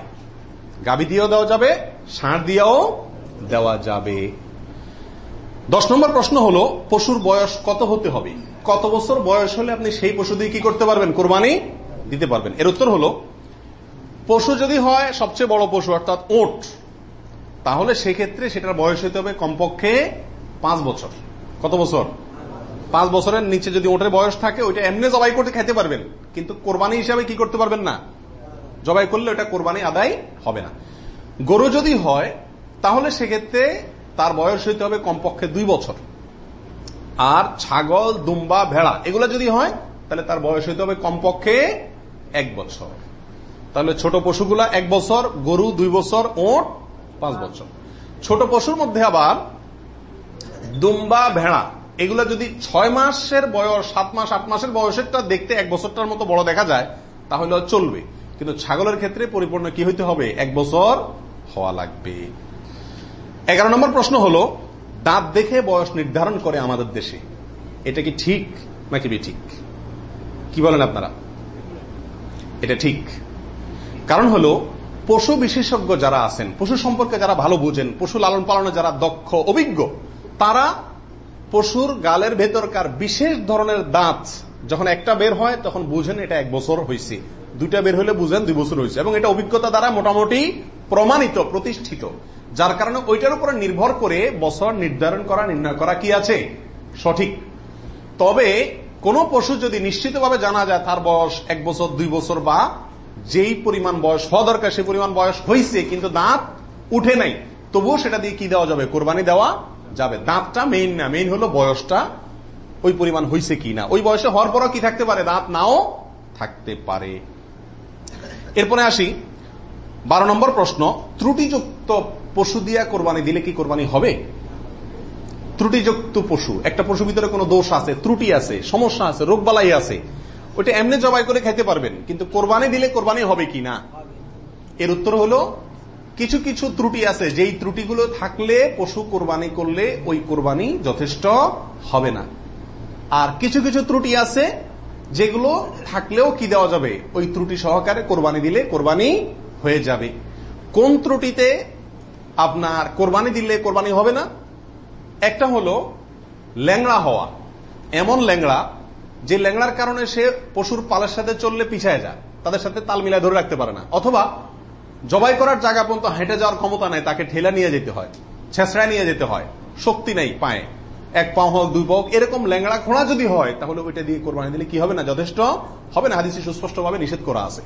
গাভী দিয়েও দেওয়া যাবে, ষাঁড় দিয়েও দেওয়া যাবে। দশ নম্বর প্রশ্ন হলো, পশুর বয়স কত হতে হবে? কত বছর বয়স হলে আপনি সেই পশু দিয়ে কি করতে পারবেন? কোরবানি দিতে পারবেন। এর উত্তর হলো, পশু যদি হয়, সবচেয়ে বড় পশু, অর্থাৎ ওট, তাহলে সেক্ষেত্রে সেটার বয়স হতে হবে কমপক্ষে পাঁচ বছর। কত বছর? পাঁচ বছরের নিচে যদি ওটের বয়স থাকে, ওইটা এমনি জবাই করতে খেতে পারবেন। কিন্তু কোরবানি হিসাবে কি করতে পারবেন না? জবাই করলে ওটা কোরবানি আদায় হবে না। গরু যদি হয়, তাহলে সেক্ষেত্রে তার বয়স হইতে হবে কমপক্ষে দুই বছর। আর ছাগল, দুম্বা, ভেড়া, এগুলো যদি হয়, তাহলে তার বয়স হইতে হবে কমপক্ষে এক বছর। তাহলে ছোট পশুগুলা এক বছর, গরু দুই বছর, ওট পাঁচ বছর। ছোট পশুর মধ্যে আবার দুম্বা, ভেড়া, এগুলা যদি ছয় মাসের বয়স, সাত মাস, আট মাসের বয়সেরটা দেখতে এক বছরটার মতো বড় দেখা যায়, তাহলে চলবে। কিন্তু ছাগলের ক্ষেত্রে পরিপূর্ণ কি হইতে হবে? এক বছর হওয়া লাগবে। এগারো নম্বর প্রশ্ন হলো দাঁত দেখে বয়স নির্ধারণ করে আমাদের দেশে। এটা কি ঠিক নাকি ঠিক কি বলেন আপনারা? এটা ঠিক। কারণ হলো, পশু বিশেষজ্ঞ যারা আছেন, পশু সম্পর্কে যারা ভালো বুঝেন, পশু লালন পালনে যারা দক্ষ, অভিজ্ঞ, তারা পশুর গালের ভেতরকার বিশেষ ধরনের দাঁত যখন একটা বের হয়, তখন বুঝেন এটা এক বছর হয়েছে দুইটা বের হলে বুঝেন দুই বছর হয়েছে এবং এটা অভিজ্ঞতা দ্বারা মোটামুটি প্রমাণিত, প্রতিষ্ঠিত। যার কারণে ওইটার উপরে নির্ভর করে বছর নির্ধারণ করা, নির্ণয় করা কি আছে? সঠিক। তবে কোন পশু যদি নিশ্চিতভাবে জানা যায় তার বয়স এক বছর, দুই বছর বা যেই পরিমাণ বয়স, হওয়া দরকার সেই পরিমাণ বয়স হয়েছে কিন্তু দাঁত উঠে নাই, তবুও সেটা দিয়ে কি দেওয়া যাবে? কোরবানি দেওয়া যাবে। দাঁতটা মেইন না মেইন হলো বয়সটা ওই পরিমাণ হয়েছে কি না। ওই বয়সে হওয়ার পরও কি থাকতে পারে? দাঁত নাও থাকতে পারে। এরপরে আসি। বারো নম্বর প্রশ্ন, ত্রুটিযুক্ত পশু দিয়া কোরবানি দিলে কি কোরবানি হবে? ত্রুটিযুক্ত পশু। একটা পশু ভিতরে কোনো দোষ আছে, ত্রুটি আছে, সমস্যা আছে, রোগবালাই আছে। ওইটা এমনি জবাই করে খাইতে পারবেন, কিন্তু কোরবানি দিলে কোরবানি হবে কি না? এর উত্তর হলো, কিছু কিছু ত্রুটি আছে, যেই ত্রুটিগুলো থাকলে পশু কোরবানি করলে ওই কোরবানি যথেষ্ট হবে না। আর কিছু কিছু ত্রুটি আছে, যেগুলো থাকলেও কি দেওয়া যাবে? ওই ত্রুটি সহকারে কোরবানি দিলে কোরবানি হয়ে যাবে। কোন ত্রুটিতে আপনার কোরবানি দিলে কোরবানি হবে না। একটা হলো ল্যাংড়া হওয়া। এমন ল্যাংড়া যে ল্যাংড়ার কারণে সে পশুর পালের সাথে চললে পিছায় যায়, তাদের সাথে তাল মিলায় ধরে রাখতে পারে না। অথবা জবাই করার জায়গা পর্যন্ত হেঁটে যাওয়ার ক্ষমতা নেই, তাকে ঠেলা নিয়ে যেতে হয়, ছেঁচড়ায় নিয়ে যেতে হয়, শক্তি নেই পায়ে। এক পাও হোক, দুই পাও এরকম ল্যাংড়া খোঁড়া যদি হয়, তাহলে ওইটা দিয়ে কোরবানি দিলে কি হবে না? যথেষ্ট হবে না? হাদিসে সুস্পষ্টভাবে নিষেধ করা আছে।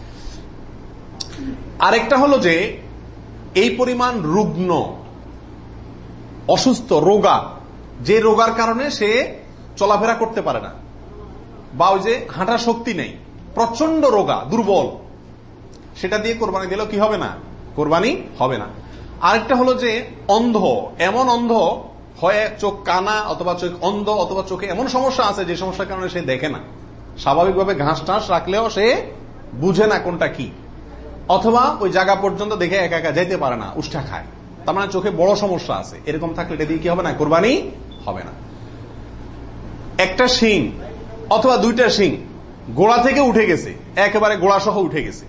আরেকটা হলো যে এই পরিমাণ রুগ্ন, অসুস্থ, রোগা, যে রোগার কারণে সে চলাফেরা করতে পারে না। বা ওই যে হাঁটার শক্তি নেই প্রচণ্ড রোগা, দুর্বল, সেটা দিয়ে কোরবানি দিলেও কি হবে না? কোরবানি হবে না। আরেকটা হলো যে অন্ধ, এমন অন্ধ, হয় চোখ কানা অথবা চোখ অন্ধ অথবা চোখে এমন সমস্যা আছে যে সমস্যার কারণে সে দেখে না। স্বাভাবিকভাবে ঘাস টাস রাখলেও সে বুঝে না কোনটা কি। অথবা ওই জায়গা পর্যন্ত দেখে একা একা যেতে পারে না, উষ্ঠা খায়। তার মানে চোখে বড় সমস্যা আছে। এরকম থাকলে এটা দিয়ে কি হবে না? কোরবানি হবে না। একটা শিং, অথবা দুইটা শিং, গোড়া থেকে উঠে গেছে। একেবারে গোড়া সহ উঠে গেছে।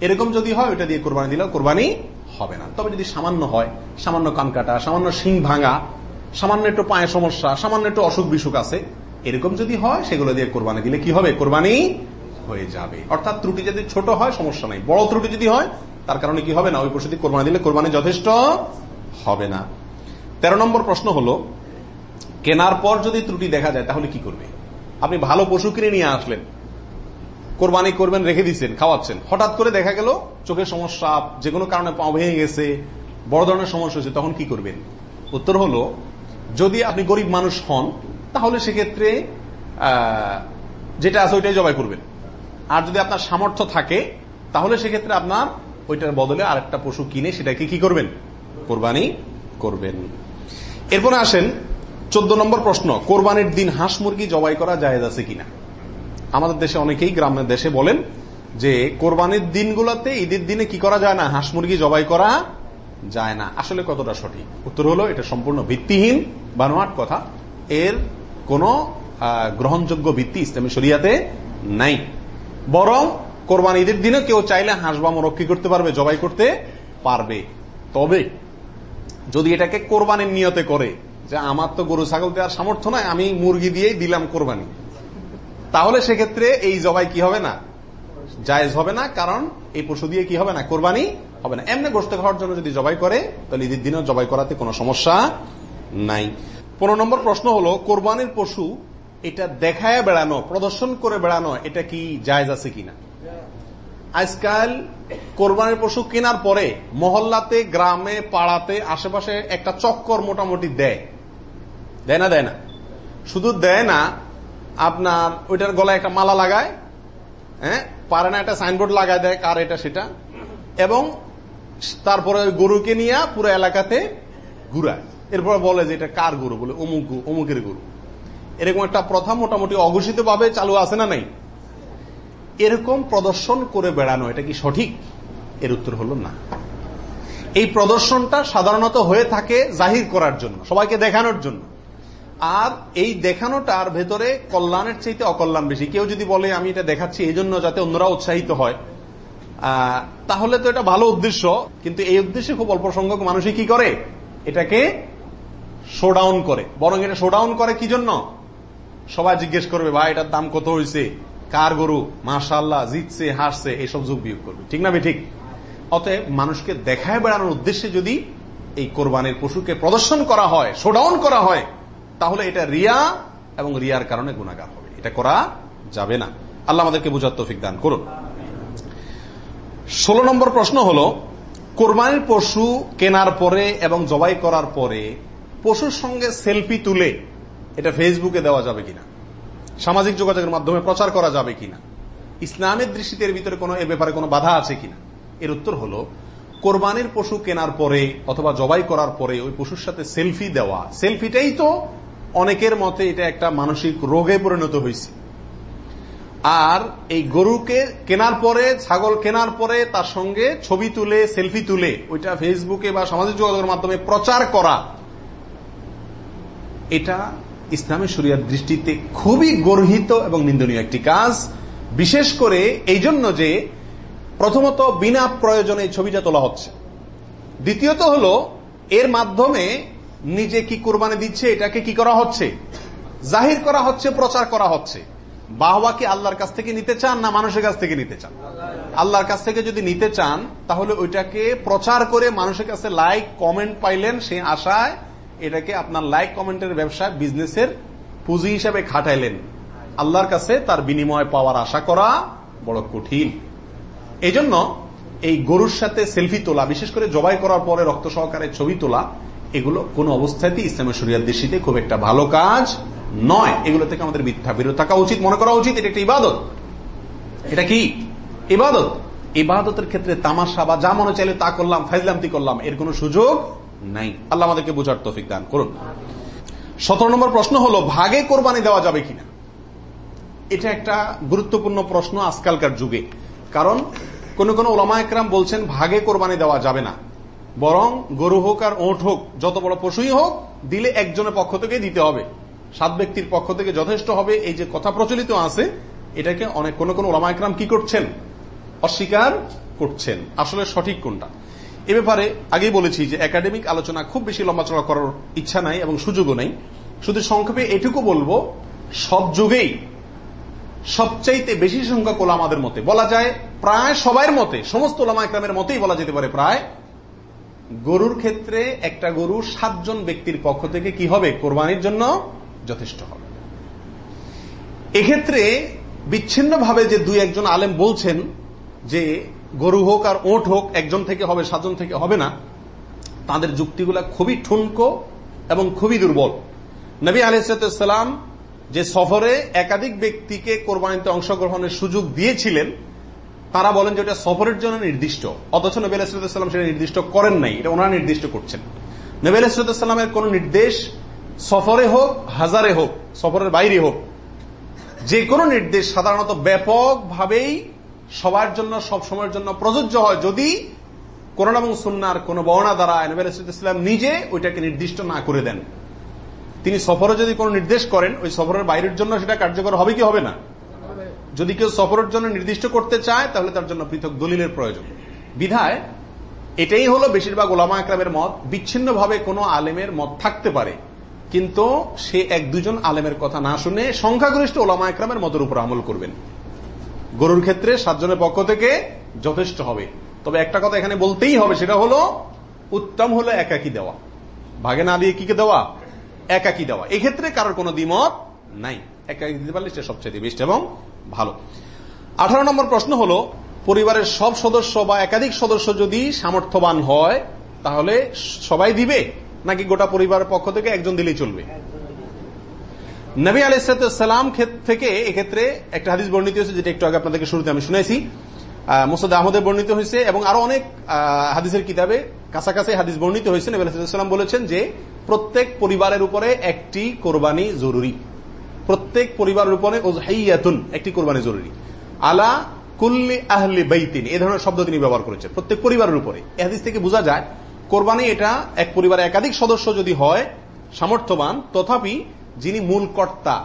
এরকম যদি হয় ওটা দিয়ে কোরবানি দিলেও কোরবানি হবে না। তবে যদি সামান্য হয়, সামান্য কান কাটা, সামান্য শিং ভাঙা, সামান্য একটু পায়ে সমস্যা, সামান্য একটু অসুখ বিসুখ আছে, এরকম যদি হয়, সেগুলো দিয়ে কোরবানি দিলে কি হবে? কোরবানি হয়ে যাবে। অর্থাৎ ত্রুটি যদি ছোট হয়, সমস্যা নাই। বড় ত্রুটি যদি হয়, তার কারণে কি হবে না? ওই পশু কোরবানি দিলে কোরবানি যথেষ্ট হবে না। তেরো নম্বর প্রশ্ন হলো, কেনার পর যদি ত্রুটি দেখা যায়, তাহলে কি করবে? আপনি ভালো পশু কিনে নিয়ে আসলেন। কোরবানি করবেন, রেখে দিচ্ছেন খাওয়াচ্ছেন। হঠাৎ করে দেখা গেল, চোখের সমস্যা, যে কোনো কারণে পা ভেঙে গেছে, বড় ধরনের সমস্যা হয়েছে, তখন কি করবেন? উত্তর হলো, যদি আপনি গরিব মানুষ হন, তাহলে সেক্ষেত্রে যেটা আছে ওইটাই জবাই করবেন। আর যদি আপনার সামর্থ্য থাকে, তাহলে সেক্ষেত্রে আপনার ওইটার বদলে আরেকটা পশু কিনে সেটাকে কি করবেন? কোরবানি করবেন। এরপরে আসেন চোদ্দ নম্বর প্রশ্ন, কোরবানির দিন হাঁস মুরগি জবাই করা যায় আছে কিনা? আমাদের দেশে অনেকেই গ্রামের দেশে বলেন যে, কোরবানির দিনগুলোতে ঈদের দিনে কি করা যায় না? হাঁস মুরগি জবাই করা যায় না। আসলে কতটা সঠিক? উত্তর হলো, এটা সম্পূর্ণ ভিত্তিহীন বানোয়াট কথা। এর কোন গ্রহণযোগ্য ভিত্তি ইসলামী শরিয়াতে নাই। বরং কোরবান ঈদের দিনে কেউ চাইলে হাঁস বা মোরগ কি করতে পারবে, জবাই করতে পারবে। তবে যদি এটাকে কোরবানির নিয়তে করে যে আমার তো গরু, ছাগল দেওয়ার সামর্থ্য নয় আমি মুরগি দিয়েই দিলাম কোরবানি, তাহলে সেক্ষেত্রে এই জবাই কি হবে না? জায়েজ হবে না, কারণ এই পশু দিয়ে কি হবে না? কোরবানি হবে না। এমনি গোস্ত খাওয়ার জন্য যদি জবাই করে, তাহলে ঈদের দিনেও জবাই করাতে কোনো সমস্যা নাই। পনেরো নম্বর প্রশ্ন হলো, কোরবানির পশু এটা দেখায় বেড়ানো, প্রদর্শন করে বেড়ানো, এটা কি জায়জ আছে কিনা? আজকাল কোরবানির পশু কেনার পরে মহল্লাতে, গ্রামে, পাড়াতে, আশেপাশে একটা চক্কর মোটামুটি দেয়। দেয় না দেয় না? শুধু দেয় না, আপনার ওইটার গলায় একটা মালা লাগায় হ্যাঁ? পারে না একটা সাইনবোর্ড লাগায় দেয় কার এটা সেটা। এবং তারপরে গরুকে নিয়ে পুরো এলাকাতে ঘুরায়। এরপর বলে যে এটা কার গরু? বলে অমুক অমুকের গরু। এরকম একটা প্রথা মোটামুটি অঘোষিত ভাবে চালু আছে না নাই? এরকম প্রদর্শন করে বেড়ানো, এটা কি সঠিক? এর উত্তর হলো না। এই প্রদর্শনটা সাধারণত হয়ে থাকে জাহির করার জন্য, সবাইকে দেখানোর জন্য। আর এই দেখানোটার ভেতরে কল্যাণের চাইতে অকল্যাণ বেশি। কেউ যদি বলে, আমি এটা দেখাচ্ছি এই জন্য যাতে অন্যরা উৎসাহিত হয় তাহলে তো এটা ভালো উদ্দেশ্য, কিন্তু এই উদ্দেশ্যে খুব অল্প সংখ্যক মানুষই কি করে? এটাকে শোডাউন করে। বরং এটা শোডাউন করে কি জন্য? সবাই জিজ্ঞেস করবে, ভাই, এটার দাম কত হয়েছে কার গরু? মাশাল্লাহ জিতছে হাসছে এইসব যোগ বিয়োগ করবে। ঠিক না ঠিক অতএব মানুষকে দেখায় বেড়ানোর উদ্দেশ্যে যদি এই কোরবানির পশুকে প্রদর্শন করা হয় শোডাউন করা হয়, তাহলে এটা রিয়া এবং রিয়ার কারণে গুণাগার হবে। এটা করা যাবে না। আল্লাহ আমাদেরকে বুঝার তৌফিক দান করুন। ষোলো নম্বর প্রশ্ন হল, কোরবানির পশু কেনার পরে এবং জবাই করার পরে পশুর সঙ্গে সেলফি তুলে এটা ফেসবুকে দেওয়া যাবে কিনা? সামাজিক যোগাযোগের মাধ্যমে প্রচার করা যাবে কিনা? ইসলামের দৃষ্টিতে এর ভিতরে কোনো, এ ব্যাপারে কোনো বাধা আছে কিনা? এর উত্তর হলো, কোরবানির পশু কেনার পরে অথবা জবাই করার পরে ওই পশুর সাথে সেলফি দেওয়া। সেলফিটাই তো অনেকের মতে এটা একটা মানসিক রোগে পরিণত হয়েছে। আর এই গরুকে কেনার পরে, ছাগল কেনার পরে তার সঙ্গে ছবি তুলে, সেলফি তুলে, ওইটা ফেসবুকে বা সামাজিক যোগাযোগের মাধ্যমে প্রচার করা, এটা ইসলামী শরিয়ার দৃষ্টিতে খুবই গর্হিত এবং নিন্দনীয় একটি কাজ। বিশেষ করে এই জন্য যে প্রথমত বিনা প্রয়োজনে ছবিটা তোলা হচ্ছে। দ্বিতীয়ত হলো, এর মাধ্যমে নিজে কি কোরবানি দিচ্ছে, এটাকে কি করা হচ্ছে? জাহির করা হচ্ছে, প্রচার করা হচ্ছে। বাহবা কি আল্লাহর কাছ থেকে নিতে চান না মানুষের কাছ থেকে নিতে চান? আল্লাহর কাছ থেকে যদি নিতে চান, তাহলে ওইটাকে প্রচার করে মানুষের কাছে লাইক কমেন্ট পাইলেন সে আশায় এটাকে আপনার লাইক কমেন্টের ব্যবসা বিজনেসের পুঁজি হিসাবে খাটাইলেন। আল্লাহর কাছে তার বিনিময় পাওয়ার আশা করা বড় কঠিন। এই জন্য এই গরুর সাথে সেলফি তোলা, বিশেষ করে জবাই করার পরে রক্ত সহকারে ছবি তোলা, এগুলো কোন অবস্থাতেই ইসলামের শরিয়ার দৃষ্টিতে খুব একটা ভালো কাজ নয়। এগুলো থেকে আমাদের মিথ্যা বিরত থাকা উচিত। মনে করা উচিত এটা একটা ইবাদত। এটা কি? ইবাদত। ইবাদতের ক্ষেত্রে তামাশা বা যা মনে চাইলে তা করলাম, ফাইজলামতি করলাম, এর কোন সুযোগ নাই। আল্লাহ আমাদেরকে বোঝার তফিক দান করুন। সতেরো নম্বর প্রশ্ন হলো, ভাগে কোরবানি দেওয়া যাবে কিনা? এটা একটা গুরুত্বপূর্ণ প্রশ্ন আজকালকার যুগে। কারণ কোন কোন ওলামা একরাম বলছেন, ভাগে কোরবানি দেওয়া যাবে না। বরং গরু হোক আর ওট হোক, যত বড় পশুই হোক, দিলে একজনের পক্ষ থেকে দিতে হবে। সাত ব্যক্তির পক্ষ থেকে যথেষ্ট হবে, এই যে কথা প্রচলিত আছে, এটাকে অনেক কোন কোন ওলামা একরাম কি করছেন? অস্বীকার করছেন। আসলে সঠিক কোনটা? এ ব্যাপারে আগেই বলেছি যে একাডেমিক আলোচনা খুব বেশি লম্বা চড়া করার ইচ্ছা নাই এবং সুযোগও নাই। শুধু সংক্ষেপে এটুকু বলব, সব যুগেই সবচাইতে বেশি সংখ্যক ওলামাদের মতে। বলা যায় প্রায় সবার মতে, সমস্ত ওলামা একরামের মতেই বলা যেতে পারে প্রায়। গরুর ক্ষেত্রে একটা গরু সাতজন ব্যক্তির পক্ষ থেকে কি হবে? কোরবানির জন্য যথেষ্ট হবে। এক্ষেত্রে বিচ্ছিন্নভাবে যে দুই একজন আলেম বলছেন যে গরু হোক আর ওট হোক, একজন থেকে হবে, সাতজন থেকে হবে না। তাদের যুক্তিগুলা খুবই ঠুনকো এবং খুবই দুর্বল। নবী আলহাম যে সফরে একাধিক ব্যক্তিকে কোরবানিতে অংশগ্রহণের সুযোগ দিয়েছিলেন, তারা বলেন যে এটা সফরের জন্য নির্দিষ্ট। অথচ নবী আলাহিসাম সেটা নির্দিষ্ট করেন নাই, এটা ওনারা নির্দিষ্ট করছেন। নবী আলাহিসামের কোন নির্দেশ সফরে হোক, হাজারে হোক, সফরের বাইরে হোক, যে কোনো নির্দেশ সাধারণত ব্যাপকভাবেই সবার জন্য, সব সময়ের জন্য প্রযোজ্য হয় যদি কোরআন এবং সুন্নার কোন বর্ণা দ্বারা আলাহিসাম নিজে ওইটাকে নির্দিষ্ট না করে দেন। তিনি সফরে যদি কোনো নির্দেশ করেন, ওই সফরের বাইরের জন্য সেটা কার্যকর হবে কি হবে না? যদি কেউ সফরের জন্য নির্দিষ্ট করতে চায়, তাহলে তার জন্য পৃথক দলিলের প্রয়োজন। বিধায় এটাই হলো বেশিরভাগ ওলামা একরামের মত, বিচ্ছিন্নভাবে কোনো আলেমের মত থাকতে পারে। কিন্তু সে এক দুজন আলেমের কথা না শুনে সংখ্যাগরিষ্ঠ ওলামা একরামের মতের উপর আমল করবেন। গরুর ক্ষেত্রে সাতজনের পক্ষ থেকে যথেষ্ট হবে। তবে একটা কথা এখানে বলতেই হবে, সেটা হলো উত্তম হলো একাকি দেওয়া। ভাগে না দিয়ে কি দেওয়া? একাকি দেওয়া। এক্ষেত্রে কারোর কোনো দ্বিমত নাই। একাকি দিতে পারলে সেটা সবচেয়ে বেস্ট এবং ভালো। আঠারো নম্বর প্রশ্ন হলো, পরিবারের সব সদস্য বা একাধিক সদস্য যদি সামর্থ্যবান হয়, তাহলে সবাই দিবে? নাকি গোটা পরিবারের পক্ষ থেকে একজন দিলেই চলবে? নবী আলাইসালাম থেকে এক্ষেত্রে একটা হাদিস বর্ণিত হয়েছে, যেটা একটু আগে আপনাদেরকে শুরুতে আমি শুনেছি। মোসাদ আহমদের বর্ণিত হয়েছে এবং আরও অনেক হাদিসের কিতাবে কাছাকাছি হাদিস বর্ণিত হয়েছে। নবী আলাইসাল্লাম বলেছেন যে, প্রত্যেক পরিবারের উপরে একটি কোরবানি জরুরি। প্রত্যেক পরিবারের উপরে একটি কোরবানি জরুরি। আলা কুল্লি আহলি বাইতিন, এ ধরনের শব্দ তিনি ব্যবহার করেছেন, প্রত্যেক পরিবারের উপরে। এহাদিস থেকে বোঝা যায়, কোরবানি এটা এক পরিবারে একাধিক সদস্য যদি হয়, সামর্থ্যবান, তথাপি যিনি মূল কর্তা,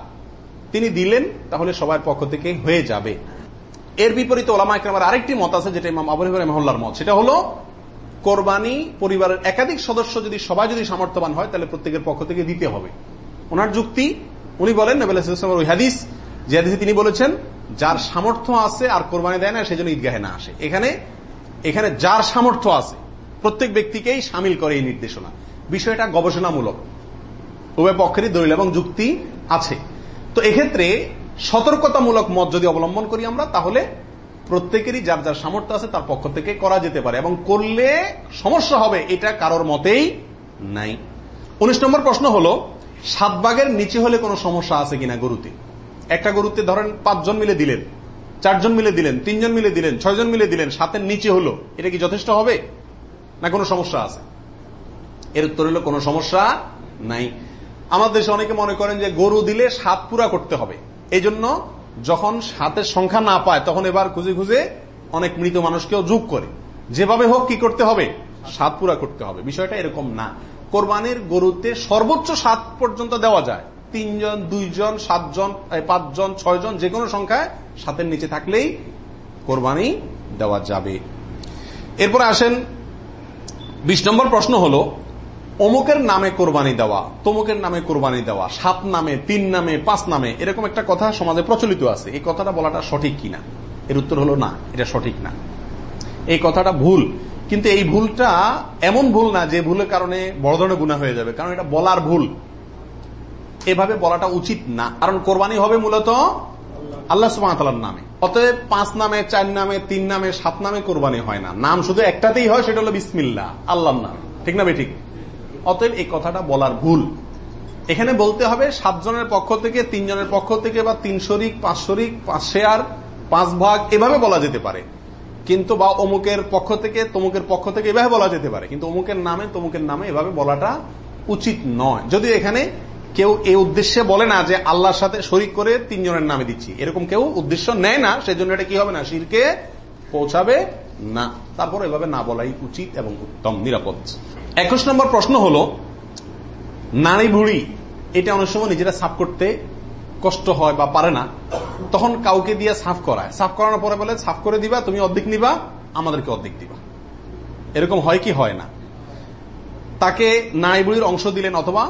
তিনি দিলেন, তাহলে সবার পক্ষ থেকে হয়ে যাবে। এর বিপরীতে ওলামা একরামের আরেকটি মত আছে, যেটা ইমাম আবু মহল্লার মত। সেটা হলো, কোরবানি পরিবারের একাধিক সদস্য যদি, সবাই যদি সামর্থ্যবান হয়, তাহলে প্রত্যেকের পক্ষ থেকে দিতে হবে। ওনার যুক্তি, উনি বলেন নবুল্লাহামের ওই হাদিস, যে হাদিসে তিনি বলেছেন, যার সামর্থ্য আছে আর কোরবানি দেয় না, সেজন্য ঈদগাহে না আসে। এখানে এখানে যার সামর্থ্য আছে, প্রত্যেক ব্যক্তিকেই সামিল করে এই নির্দেশনা। বিষয়টা গবেষণামূলক। উভয় পক্ষেরই দলিল এবং যুক্তি আছে। তো এক্ষেত্রে সতর্কতামূলক মত যদি অবলম্বন করি আমরা, তাহলে প্রত্যেকেরই যার যার সামর্থ্য আছে তার পক্ষ থেকে করা যেতে পারে এবং করলে সমস্যা হবে এটা কারোর মতেই নাই। উনিশ নম্বর প্রশ্ন হলো, সাত বাগের নিচে হলে কোনো সমস্যা আছে কিনা গরুতে? একটা গরুতে ধরেন পাঁচজন মিলে দিলেন, চারজন মিলে দিলেন, তিনজন মিলে দিলেন, ছয়জন মিলে দিলেন, সাতের নিচে হলো, এটা কি যথেষ্ট হবে? না কোনো সমস্যা আছে? এর উত্তর হলো কোনো সমস্যা নাই। আমাদের দেশে অনেকে মনে করেন যে গরু দিলে সাত পুরা করতে হবে। এই জন্য যখন সাতের সংখ্যা না পায়, তখন এবার খুঁজে খুঁজে অনেক মৃত মানুষকেও যোগ করে। যেভাবে হোক কি করতে হবে? সাত পুরা করতে হবে। বিষয়টা এরকম না। কোরবানির গরুতে সর্বোচ্চ সাত পর্যন্ত দেওয়া যায়। তিনজন, দুইজন, সাতজন পাঁচজন, ছয়জন যে কোনো সংখ্যায় সাতের নিচে থাকলেই কোরবানি দেওয়া যাবে। এরপরে আসেন, বিশ নম্বর প্রশ্ন হলো অমুকের নামে কোরবানি দেওয়া, তমুকের নামে কোরবানি দেওয়া, সাত নামে, তিন নামে, পাঁচ নামে, এরকম একটা কথা সমাজে প্রচলিত আছে। এই কথাটা বলাটা সঠিক কিনা? এর উত্তর হলো না, এটা সঠিক না। এই কথাটা ভুল, কিন্তু এই ভুলটা এমন ভুল না যে ভুলের কারণে বড় ধরনের গুণা হয়ে যাবে, কারণ এটা বলার ভুল। এভাবে বলাটা উচিত না, কারণ কোরবানি হবে মূলত আল্লাহ সুবাহতালার নামে। অতএব পাঁচ নামে, চার নামে, তিন নামে, সাত নামে কোরবানি হয় না। নাম শুধু একটাতেই হয়, সেটা হলো বিসমিল্লা আল্লাহর নাম। ঠিক না বে ঠিক? অতএব এই কথাটা বলার ভুল। এখানে বলতে হবে সাতজনের পক্ষ থেকে, তিনজনের পক্ষ থেকে বা তিন শরিক, পাঁচ শরিক, পাঁচ শেয়ার, পাঁচ ভাগ, এভাবে বলা যেতে পারে। কিন্তু বা অমুকের পক্ষ থেকে, তমুকের পক্ষ থেকে এভাবে বলা যেতে পারে। কিন্তু অমুকের নামে, তমুকের নামে এভাবে বলাটা উচিত নয়। যদি এখানে কেউ এই উদ্দেশ্যে বলে না যে আল্লাহর সাথে শরিক করে তিনজনের নামে দিচ্ছি। এরকম কেউ উদ্দেশ্য নেয় না, সেজন্য এটা কি হবে না? শিরকে পৌঁছাবে না। তারপর এভাবে না বলাই উচিত এবং উত্তম, নিরাপদ। একুশ নম্বর প্রশ্ন হল, নারী ভুড়ি এটা অনেক সময় নিজেরা সাফ করতে কষ্ট হয় বা পারে না, তখন কাউকে দিয়ে সাফ করায়। সাফ করানোর পরে বলে, সাফ করে দিবা, তুমি অর্ধেক নিবা, আমাদেরকে অর্ধেক দিবা। এরকম হয় কি হয় না? তাকে নাইবুড়ির অংশ দিলেন অথবা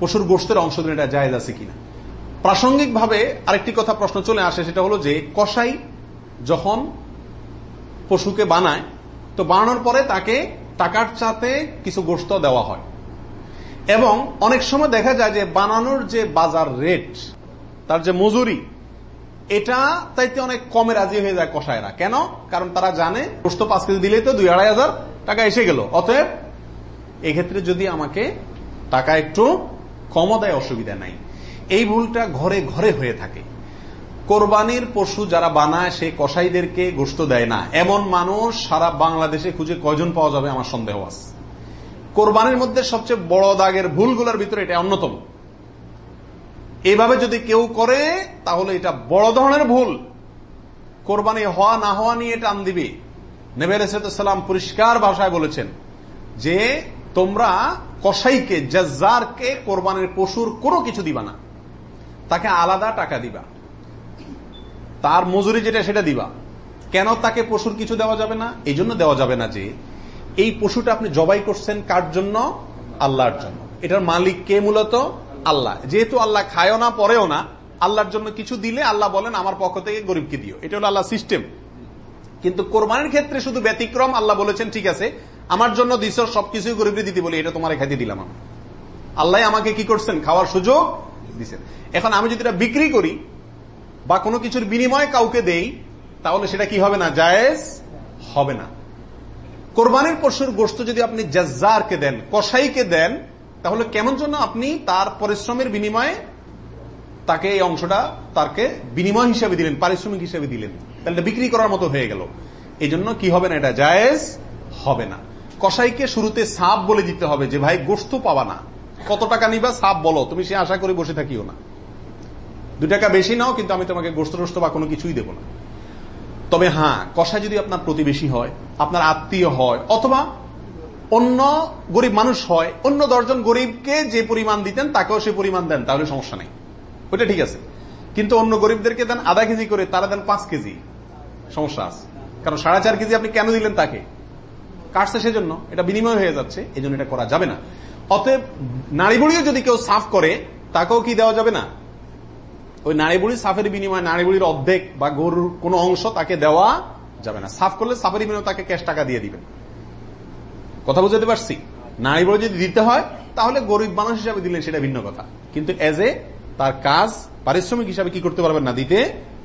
পশুর গোষ্ঠের অংশ দিলেন, এটা জায়েজ আছে কিনা? প্রাসঙ্গিকভাবে আরেকটি কথা প্রশ্ন চলে আসে, সেটা হলো যে, কসাই যখন পশুকে বানায়, তো বানানোর পরে তাকে টাকার চাতে কিছু গোস্ত দেওয়া হয়। এবং অনেক সময় দেখা যায় যে বানানোর যে বাজার রেট তার যে মজুরি, এটা তাইতে অনেক কমে রাজি হয়ে যায় কষায়রা কেন? কারণ তারা জানে গোস্ত পাঁচ কেজি দিলেই তো দুই আড়াই হাজার টাকা এসে গেল। অতএব এক্ষেত্রে যদি আমাকে টাকা একটু কম দেয়, অসুবিধা নাই। এই ভুলটা ঘরে ঘরে হয়ে থাকে। কোরবানির পশু যারা বানায় সে কসাইদেরকে গোস্ত দেয় না। এমন মানুষ সারা বাংলাদেশে খুঁজে কয়জন পাওয়া যাবে আমার সন্দেহ আছে। কোরবানির মধ্যে সবচেয়ে বড় দাগের ভুলগুলোর ভিতরে এটা অন্যতম। এভাবে যদি কেউ করে, তাহলে এটা বড় ধরনের ভুল। কোরবানি হওয়া, না হওয়া নিয়ে টান দিবে। নেবে সালাম পরিষ্কার ভাষায় বলেছেন যে, তোমরা কসাইকে, জাজ্জারকে কোরবানির পশুর কোনো কিছু দিবা না। তাকে আলাদা টাকা দিবা। তার মজুরি যেটা সেটা দিবা। কেন তাকে পশুর কিছু দেওয়া যাবে না? এই জন্য দেওয়া যাবে না যে, এই পশুটা আপনি জবাই করছেন কার জন্য? আল্লাহর জন্য। এটার মালিক কে মূলত? আল্লাহ। যেহেতু আল্লাহ খায়ও না, পরেও না, আল্লাহর জন্য কিছু দিলে আল্লাহ বলেন, আমার পক্ষ থেকে গরিবকে দিও। এটা হলো আল্লাহ সিস্টেম। কিন্তু কোরবানির ক্ষেত্রে শুধু ব্যতিক্রম, আল্লাহ বলেছেন, ঠিক আছে, আমার জন্য দিস সবকিছুই গরিবকে দিতে বলি, এটা তোমার খাইতে দিলাম আমি। আল্লাহ আমাকে কি করছেন? খাওয়ার সুযোগ দিচ্ছেন এখন আমি যদি এটা বিক্রি করি বা কোনো কিছুর বিনিময়ে কাউকে দেই, তাহলে সেটা কি হবে না? জায়েজ হবে না। কোরবানির পশুর গোস্ত যদি আপনি জাজ্জারকে দেন, কসাইকে দেন, তাহলে কেমন জন্য আপনি তার পরিশ্রমের বিনিময়ে তাকে এই অংশটা তাকে বিনিময় হিসাবে দিলেন, পারিশ্রমিক হিসাবে দিলেন। তাহলে বিক্রি করার মতো হয়ে গেল। এই জন্য কি হবে না? এটা জায়েজ হবে না। কসাইকে শুরুতে সাপ বলে দিতে হবে যে, ভাই গোস্ত পাবা না। কত টাকা নিবা সাপ বলো। তুমি সে আশা করে বসে থাকিও না। দু টাকা বেশি নাও, কিন্তু আমি তোমাকে গোস্ত টোস্ত বা কোনো কিছুই দেবো না। তবে হ্যাঁ কষা যদি আপনার প্রতিবেশী হয়, আপনার আত্মীয় হয়, অথবা অন্য গরিব মানুষ হয়, অন্য দশজন গরিবকে যে পরিমাণ দিতেন তাকেও সে পরিমাণ দেন, তাহলে সমস্যা নেই। ওইটা ঠিক আছে। কিন্তু অন্য গরিবদেরকে দেন আধা কেজি করে, তারা দেন পাঁচ কেজি। সমস্যা আছে। কারণ সাড়ে চার কেজি আপনি কেন দিলেন তাকে? কাটছে সেজন্য? এটা বিনিময় হয়ে যাচ্ছে এই এটা করা যাবে না। অতএব নারী বুড়িও যদি কেউ সাফ করে, তাকেও কি দেওয়া যাবে না? ওই নারী বুড়ি সাফের বিনিময়ে নারী বুড়ির অর্ধেক বা গরুর কোন অংশ তাকে দেওয়া যাবে না। সাফ করলে সাফের বিনিময়ে তাকে ক্যাশ টাকা দিয়ে দিবেন কথা বুঝতে পারছি? নারী বুড়ি যদি দিতে হয়, তাহলে গরিব মানুষ হিসাবে দিলেন সেটা ভিন্ন কথা। কিন্তু এজ এ তার কাজ পারিশ্রমিক হিসাবে কি করতে পারবেন না, দিতে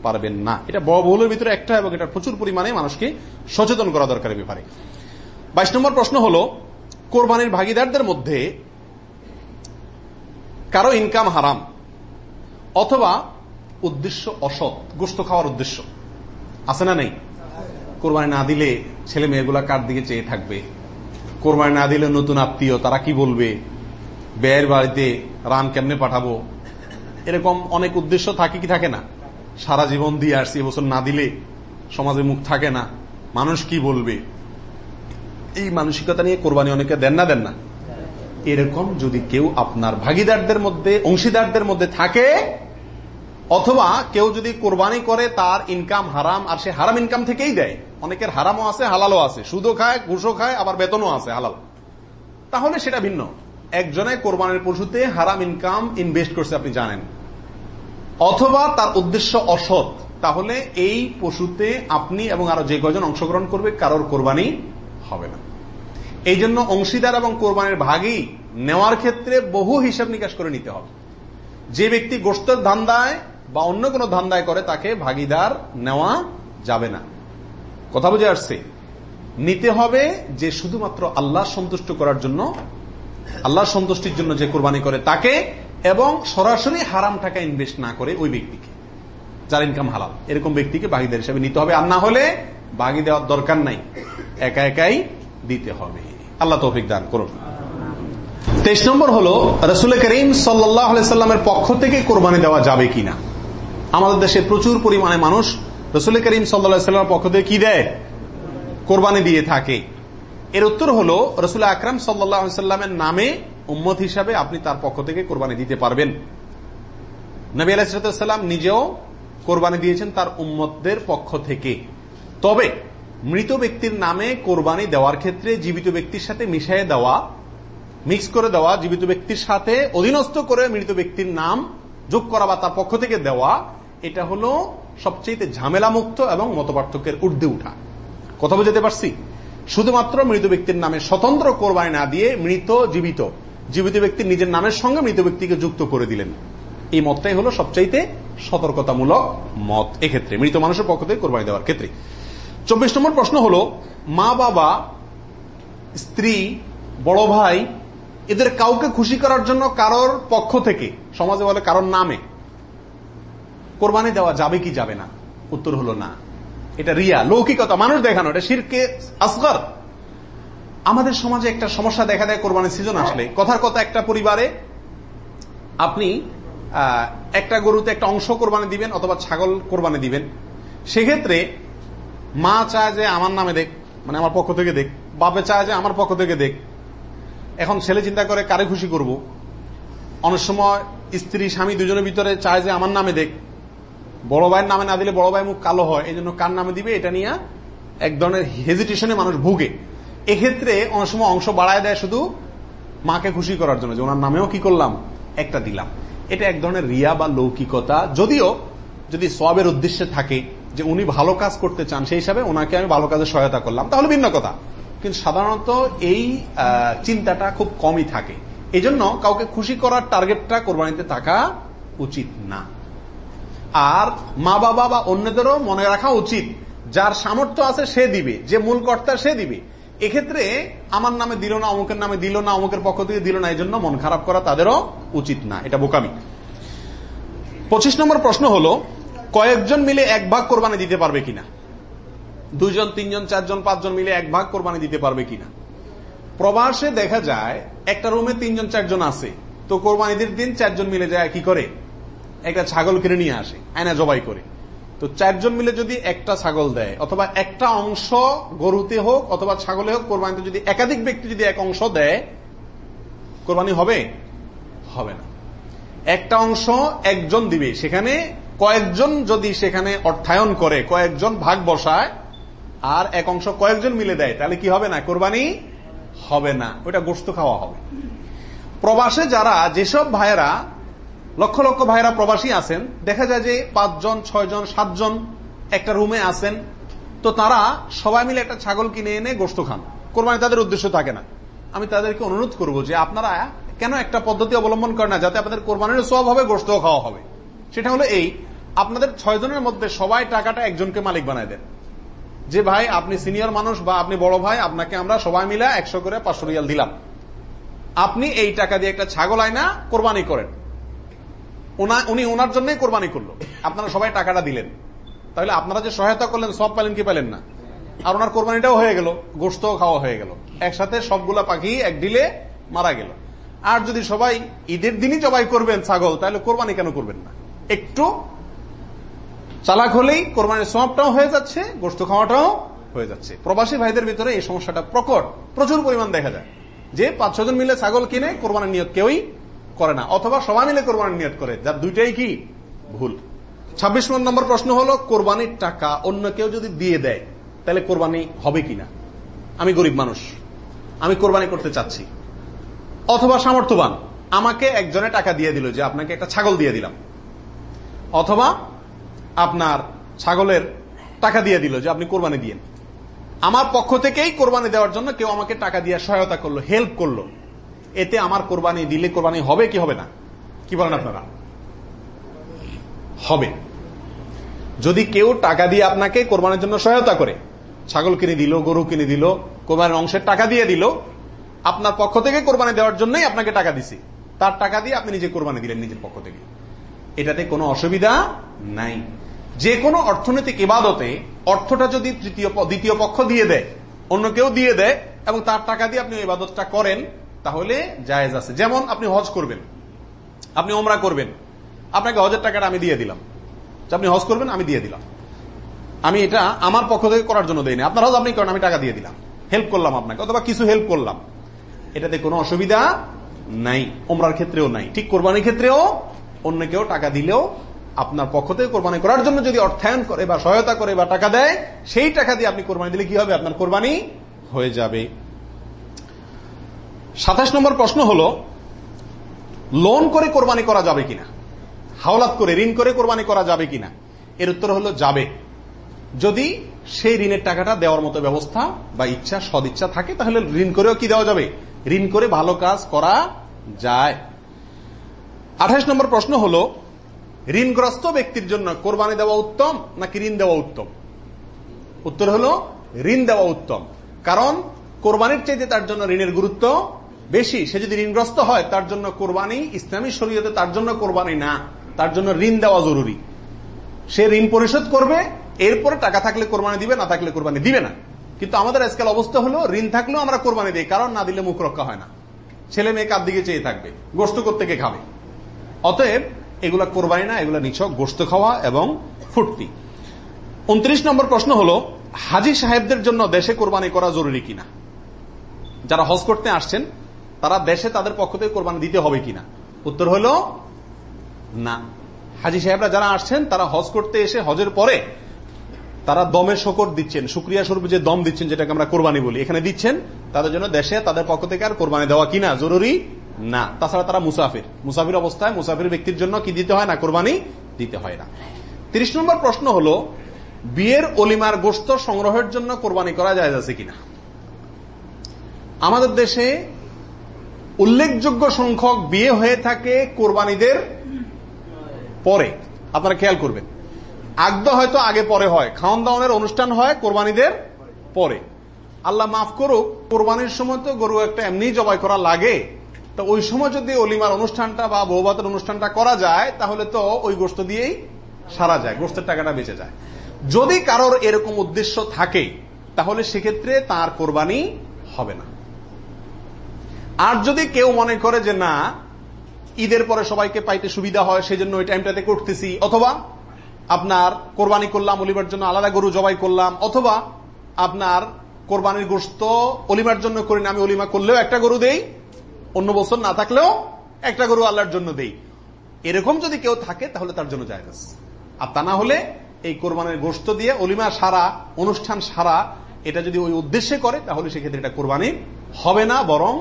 পারবেন না। এটা বহুলের ভিতরে একটা এবং এটা প্রচুর পরিমাণে মানুষকে সচেতন করা দরকার ব্যাপারে। বাইশ নম্বর প্রশ্ন হল, কোরবানির ভাগিদারদের মধ্যে কারও ইনকাম হারাম। অথবা উদ্দেশ্য অসৎ, গোস্ত খাওয়ার উদ্দেশ্য। আছে না নেই? কোরবানি না দিলে ছেলে মেয়েগুলা কার দিকে চেয়ে থাকবে? কোরবানি না দিলে নতুন আত্মীয়, তারা কি বলবে? ব্যয়ের বাড়িতে রান কেমনে পাঠাবো? এরকম অনেক উদ্দেশ্য থাকে কি থাকে না? সারা জীবন দিয়ে আসছি এবছর না দিলে সমাজে মুখ থাকে না। মানুষ কি বলবে? এই মানসিকতা নিয়ে কোরবানি অনেকে দেন না দেন না? এরকম যদি কেউ আপনার ভাগিদারদের মধ্যে, অংশীদারদের মধ্যে থাকে, অথবা কেউ যদি কোরবানি করে, তার ইনকাম হারাম, আর সে হারাম ইনকাম থেকেই দেয়। অনেকের হারামও আছে, হালালও আছে। সুদও খায়, ঘুষও খায়, আবার বেতনও আছে, হালাল। তাহলে সেটা ভিন্ন। একজনে কোরবানির পশুতে হারাম ইনকাম ইনভেস্ট করছে, আপনি জানেন। অথবা তার উদ্দেশ্য অসৎ। তাহলে এই পশুতে আপনি এবং আরও যে কজন অংশগ্রহণ করবে, কারোর কোরবানি হবে না। এই জন্য অংশীদার এবং কোরবানির ভাগই নেওয়ার ক্ষেত্রে বহু হিসাব নিকাশ করে নিতে হবে। যে ব্যক্তি গোষ্ঠের ধান্দায় বা অন্য কোনো ধান্দায় করে, তাকে ভাগিদার নেওয়া যাবে না। কথা বুঝে আসছে? নিতে হবে যে শুধুমাত্র আল্লাহ সন্তুষ্ট করার জন্য, আল্লাহ সন্তুষ্টির জন্য যে কোরবানি করে তাকে, এবং সরাসরি হারাম টাকা ইনভেস্ট না করে ওই ব্যক্তিকে, যার ইনকাম হালাল। এরকম ব্যক্তিকে ভাগিদার হিসেবে নিতে হবে। আর না হলে ভাগি দেওয়ার দরকার নাই। একা একাই দিতে হবে। আল্লাহ তৌফিক দান করুন। তেইশ নম্বর হল, রসুল করিম সাল্লামের পক্ষ থেকে কোরবানি দেওয়া যাবে কিনা? আমাদের দেশে প্রচুর পরিমাণে মানুষ রসুল করিম সাল্লামের পক্ষ থেকে কি দেয়? কোরবানি দিয়ে থাকে। এর উত্তর হল, রসুল আকরাম সাল্লামের নামে উম্মত হিসাবে আপনি তার পক্ষ থেকে কোরবানি দিতে পারবেন। নবী আলাহিসাল্লাম নিজেও কোরবানি দিয়েছেন তার উম্মতদের পক্ষ থেকে। তবে মৃত ব্যক্তির নামে কোরবানি দেওয়ার ক্ষেত্রে জীবিত ব্যক্তির সাথে মিশিয়ে দেওয়া, মিক্স করে দেওয়া, জীবিত ব্যক্তির সাথে অধীনস্থ করে মৃত ব্যক্তির নাম যোগ করা বা তার পক্ষ থেকে দেওয়া, এটা হলো সবচেয়ে ঝামেলা মুক্ত এবং মতপার্থক্যের ঊর্ধ্বে উঠা। কথা বুঝতে পারছি? শুধুমাত্র মৃত ব্যক্তির নামে স্বতন্ত্র কোরবানি না দিয়ে মৃত, জীবিত জীবিত ব্যক্তির নিজের নামের সঙ্গে মৃত ব্যক্তিকে যুক্ত করে দিলেন। এই মতটাই হলো সবচাইতে সতর্কতামূলক মত এক্ষেত্রে, মৃত মানুষের পক্ষ থেকে কোরবানি দেওয়ার ক্ষেত্রে। চব্বিশ নম্বর প্রশ্ন হলো, মা, বাবা, স্ত্রী, বড় ভাই, এদের কাউকে খুশি করার জন্য কারোর পক্ষ থেকে, সমাজে বলে কারোর নামে, কোরবানি দেওয়া যাবে কি যাবে না? উত্তর হলো না। এটা রিয়া, লৌকিকতা, মানুষ দেখানো, এটা শিরকে আসগর। আমাদের সমাজে একটা সমস্যা দেখা দেয় কোরবানির সিজন আসলে। কথার কথা একটা পরিবারে আপনি একটা গরুতে একটা অংশ কোরবানি দিবেন অথবা ছাগল কোরবানি দিবেন। সেক্ষেত্রে মা চায় যে আমার নামে দেখ মানে আমার পক্ষ থেকে দেখ, বাপে চায় যে আমার পক্ষ থেকে দেখ। এখন ছেলে চিন্তা করে, কারে খুশি করব? অনেক সময় স্ত্রী, স্বামী দুজনের ভিতরে চায় যে আমার নামে দেখ। বড় ভাইয়ের নামে না দিলে বড় ভাই মুখ কালো হয় এই জন্য কার নামে দিবে এটা নিয়ে এক ধরনের হেজিটেশনে মানুষ ভুগে। এক্ষেত্রে অনেক সময় অংশ বাড়ায় দেয় শুধু মাকে খুশি করার জন্য, যে ওনার নামেও কি করলাম? একটা দিলাম। এটা এক ধরনের রিয়া বা লৌকিকতা, যদিও যদি সবের উদ্দেশ্যে থাকে যে উনি ভালো কাজ করতে চান, সেই হিসাবে ওনাকে আমি ভালো কাজে সহায়তা করলাম। তাহলে ভিন্ন কথা। কিন্তু সাধারণত এই চিন্তাটা খুব কমই থাকে। এই জন্য কাউকে খুশি করার টার্গেটটা কোরবানিতে থাকা উচিত না। আর মা বাবা বা অন্যদেরও মনে রাখা উচিত। যার সামর্থ্য আছে সে দিবে, যে মূল কর্তা সে দিবে। এক্ষেত্রে আমার নামে দিল না, অমুকের নামে দিল না, অমুকের পক্ষ থেকে দিল না এই জন্য মন খারাপ করা তাদেরও উচিত না। এটা বোকামি। পঁচিশ নম্বর প্রশ্ন হলো কয়েকজন মিলে এক ভাগ কোরবানি দিতে পারবে কিনা? দুইজন, তিনজন, চারজন, পাঁচজন মিলে এক ভাগ কোরবানি দিতে পারবে কিনা? প্রবাসে দেখা যায়, একটা রুমে তিনজন, চারজন আছে। তো কোরবানিদের দিন চারজন মিলে যায় কি করে? একটা ছাগল কিনে নিয়ে আসে, আয়না জবাই করে। তো চারজন মিলে যদি একটা ছাগল দেয়, অথবা একটা অংশ গরুতে হোক, অথবা ছাগলে হোক, কোরবানিতে যদি একাধিক ব্যক্তি যদি এক অংশ দেয়, কোরবানি হবে? হবে না। একটা অংশ একজন দিবে, সেখানে কয়েকজন যদি সেখানে অর্থায়ন করে, কয়েকজন ভাগ বসায়, আর এক অংশ কয়েকজন মিলে দেয়, তাহলে কি হবে না? কোরবানি হবে না। ওইটা গোস্ত খাওয়া হবে। প্রবাসে যারা, যেসব ভাইয়েরা, লক্ষ লক্ষ ভাইয়েরা প্রবাসী আছেন, দেখা যায় যে পাঁচজন, ছয়জন, সাতজন একটা রুমে আছেন, তো তারা সবাই মিলে একটা ছাগল কিনে এনে গোস্ত খান। কোরবানি তাদের উদ্দেশ্য থাকে না। আমি তাদেরকে অনুরোধ করব যে আপনারা কেন একটা পদ্ধতি অবলম্বন করেন না, যাতে আপনাদের কোরবানির সব হবে গোস্ত খাওয়া হবে। সেটা হলো এই, আপনাদের ছয় জনের মধ্যে সবাই টাকাটা একজনকে মালিক বানায় দেন। যে ভাই, আপনি সিনিয়র মানুষ বা আপনি বড় ভাই, আপনাকে আমরা সবাই মিলে একশো করে পাঁচশো রিয়াল দিলাম। আপনি এই টাকা দিয়ে একটা ছাগল আয়না কোরবানি করেন। উনি ওনার জন্যই কোরবানি করল। আপনারা সবাই টাকাটা দিলেন। তাহলে আপনারা যে সহায়তা করলেন, সব পেলেন কি পেলেন না? আর ওনার কোরবানিটাও হয়ে গেল গোস্ত খাওয়া হয়ে গেল। একসাথে সবগুলা পাখি এক ডিলে মারা গেল। আর যদি সবাই ঈদের দিনই জবাই করবেন ছাগল, তাহলে কোরবানি কেন করবেন না? একটু চালাক হলেই কোরবানির সমাপটাও হয়ে যাচ্ছে গোস্ত খাওয়াটাও হয়ে যাচ্ছে। প্রবাসী ভাইদের ভিতরে এই সমস্যাটা প্রকট, প্রচুর পরিমাণ দেখা যায়। যে পাঁচ ছজন মিলে ছাগল কিনে কোরবানির নিয়ত কেউই করে না, অথবা সবাই মিলে কোরবানির নিয়ত করে। যার দুইটাই কি? ভুল। ছাব্বিশ নম্বর প্রশ্ন হলো, কোরবানির টাকা অন্য কেউ যদি দিয়ে দেয়, তাহলে কোরবানি হবে কিনা? আমি গরিব মানুষ, আমি কোরবানি করতে চাচ্ছি। অথবা সামর্থ্যবান, আমাকে একজনে টাকা দিয়ে দিল যে আপনাকে একটা ছাগল দিয়ে দিলাম। অথবা আপনার ছাগলের টাকা দিয়ে দিল যে আপনি কোরবানি দিয়েন। আমার পক্ষ থেকেই কোরবানি দেওয়ার জন্য কেউ আমাকে টাকা দিয়ে সহায়তা করল হেল্প করল। এতে আমার কোরবানি দিলে কোরবানি হবে কি হবে না? কি বলেন আপনারা? হবে। যদি কেউ টাকা দিয়ে আপনাকে কোরবানির জন্য সহায়তা করে, ছাগল কিনে দিল, গরু কিনে দিল, কোরবানির অংশের টাকা দিয়ে দিল, আপনার পক্ষ থেকে কোরবানি দেওয়ার জন্যই আপনাকে টাকা দিছি। তার টাকা দিয়ে আপনি নিজে কোরবানি দিলেন নিজের পক্ষ থেকে। এটাতে কোনো অসুবিধা নাই। যে কোনো অর্থনৈতিক ইবাদতে অর্থটা যদি তৃতীয় দ্বিতীয় পক্ষ দিয়ে দেয়, অন্য কেউ দিয়ে দেয়, এবং তার টাকা দিয়ে আপনি ইবাদতটা করেন, তাহলে জায়েজ আছে। যেমন আপনি হজ করবেন, আপনি ওমরা করবেন, আপনাকে হজের টাকাটা আমি দিয়ে দিলাম। আপনি হজ করবেন, আমি দিয়ে দিলাম। আমি এটা আমার পক্ষ থেকে করার জন্য দেয়নি আপনার হজ আপনি করেন, আমি টাকা দিয়ে দিলাম। হেল্প করলাম আপনাকে, অথবা কিছু হেল্প করলাম। এটাতে কোনো অসুবিধা নাই ওমরার ক্ষেত্রেও নাই। ঠিক কোরবানির ক্ষেত্রেও অন্য কেউ টাকা দিলেও আপনার পক্ষ থেকে কোরবানি করার জন্য যদি অর্থায়ন করে বা সহায়তা করে বা টাকা দেয়, সেই টাকা দিয়ে আপনি কোরবানি দিলে কি হবে? আপনার কোরবানি হয়ে যাবে। সাতাশ নম্বর প্রশ্ন হল লোন করে কোরবানি করা যাবে কিনা? হাওলাত করে, ঋণ করে কোরবানি করা যাবে কিনা? এর উত্তর হলো যাবে। যদি সেই ঋণের টাকাটা দেওয়ার মতো ব্যবস্থা বা ইচ্ছা, সদিচ্ছা থাকে, তাহলে ঋণ করেও কি দেওয়া যাবে? ঋণ করে ভালো কাজ করা যায়। আঠাশ নম্বর প্রশ্ন হল, ঋণগ্রস্ত ব্যক্তির জন্য কোরবানি দেওয়া উত্তম নাকি ঋণ দেওয়া উত্তম? উত্তর হলো, ঋণ দেওয়া উত্তম। কারণ, কোরবানির চাইতে তার জন্য ঋণের গুরুত্ব বেশি। সে যদি ঋণগ্রস্ত হয়, তার জন্য কোরবানি, ইসলামী শরীয়তে তার জন্য কোরবানি না। তার জন্য ঋণ দেওয়া জরুরি। সে ঋণ পরিশোধ করবে, এরপরে টাকা থাকলে কোরবানি দিবে, না থাকলে কোরবানি দিবে না। কিন্তু আমাদের আজকাল অবস্থা হলো, ঋণ থাকলেও আমরা কোরবানি দিই, কারণ না দিলে মুখ রক্ষা হয় না। ছেলে মেয়ে কার দিকে চেয়ে থাকবে? গোস্ত করতে খাবে? অতএব এগুলা কোরবানি না, এগুলা নিছক গোস্ত খাওয়া এবং ফুটতি উনত্রিশ নম্বর প্রশ্ন হলো, হাজি সাহেবদের জন্য দেশে কোরবানি করা জরুরি কিনা? যারা হজ করতে আসছেন, তারা দেশে তাদের পক্ষ থেকে কোরবানি দিতে হবে কিনা? উত্তর হলো, না। হাজি সাহেবরা যারা আসছেন, তারা হজ করতে এসে হজের পরে তারা দমে শকর দিচ্ছেন সুক্রিয়া স্বরূপ যে দম দিচ্ছেন, যেটাকে আমরা কোরবানি বলি। এখানে দিচ্ছেন, তাদের জন্য দেশে তাদের পক্ষ থেকে আর কোরবানি দেওয়া কিনা জরুরি না। তাছাড়া তারা মুসাফির। মুসাফির অবস্থায় মুসাফির ব্যক্তির জন্য কি দিতে হয় না? কোরবানি দিতে হয় না। তিরিশ নম্বর প্রশ্ন হলো, বিয়ের অলিমার গোস্ত সংগ্রহের জন্য কোরবানি করা যায় আছে কিনা? আমাদের দেশে উল্লেখযোগ্য সংখ্যক বিয়ে হয়ে থাকে কোরবানিদের পরে। আপনারা খেয়াল করবেন। আগদা হয়তো আগে পরে হয়। খাওয়ান দাওয়ানের অনুষ্ঠান হয় কোরবানিদের পরে। আল্লাহ মাফ করুক, কোরবানির সময় তো গরু একটা এমনি জবাই করা লাগে। তো ওই সময় যদি অলিমার অনুষ্ঠানটা বা বৌবাতের অনুষ্ঠানটা করা যায়, তাহলে তো ওই গোস্ত দিয়েই সারা যায় গোস্তের টাকাটা বেঁচে যায়। যদি কারোর এরকম উদ্দেশ্য থাকে, তাহলে সেক্ষেত্রে তার কোরবানি হবে না। আর যদি কেউ মনে করে যে না, ঈদের পরে সবাইকে পাইতে সুবিধা হয় সেই জন্য ওই টাইমটাতে করতেছি, অথবা আপনার কোরবানি করলাম অলিমার জন্য, আলাদা গরু জবাই করলাম, অথবা আপনার কোরবানির গোস্ত অলিমার জন্য করি না, আমি অলিমা করলেও একটা গরু দেই অন্য বছর না থাকলেও একটা গরু আল্লাহর জন্য দেই। এরকম যদি কেউ থাকে, তাহলে তার জন্য জায়গা আর তা না হলে এই কোরবানির গোস্ত দিয়ে অলিমা সারা, অনুষ্ঠান সারা, এটা যদি ওই উদ্দেশ্যে করে, তাহলে সেক্ষেত্রে এটা কোরবানি হবে না, বরং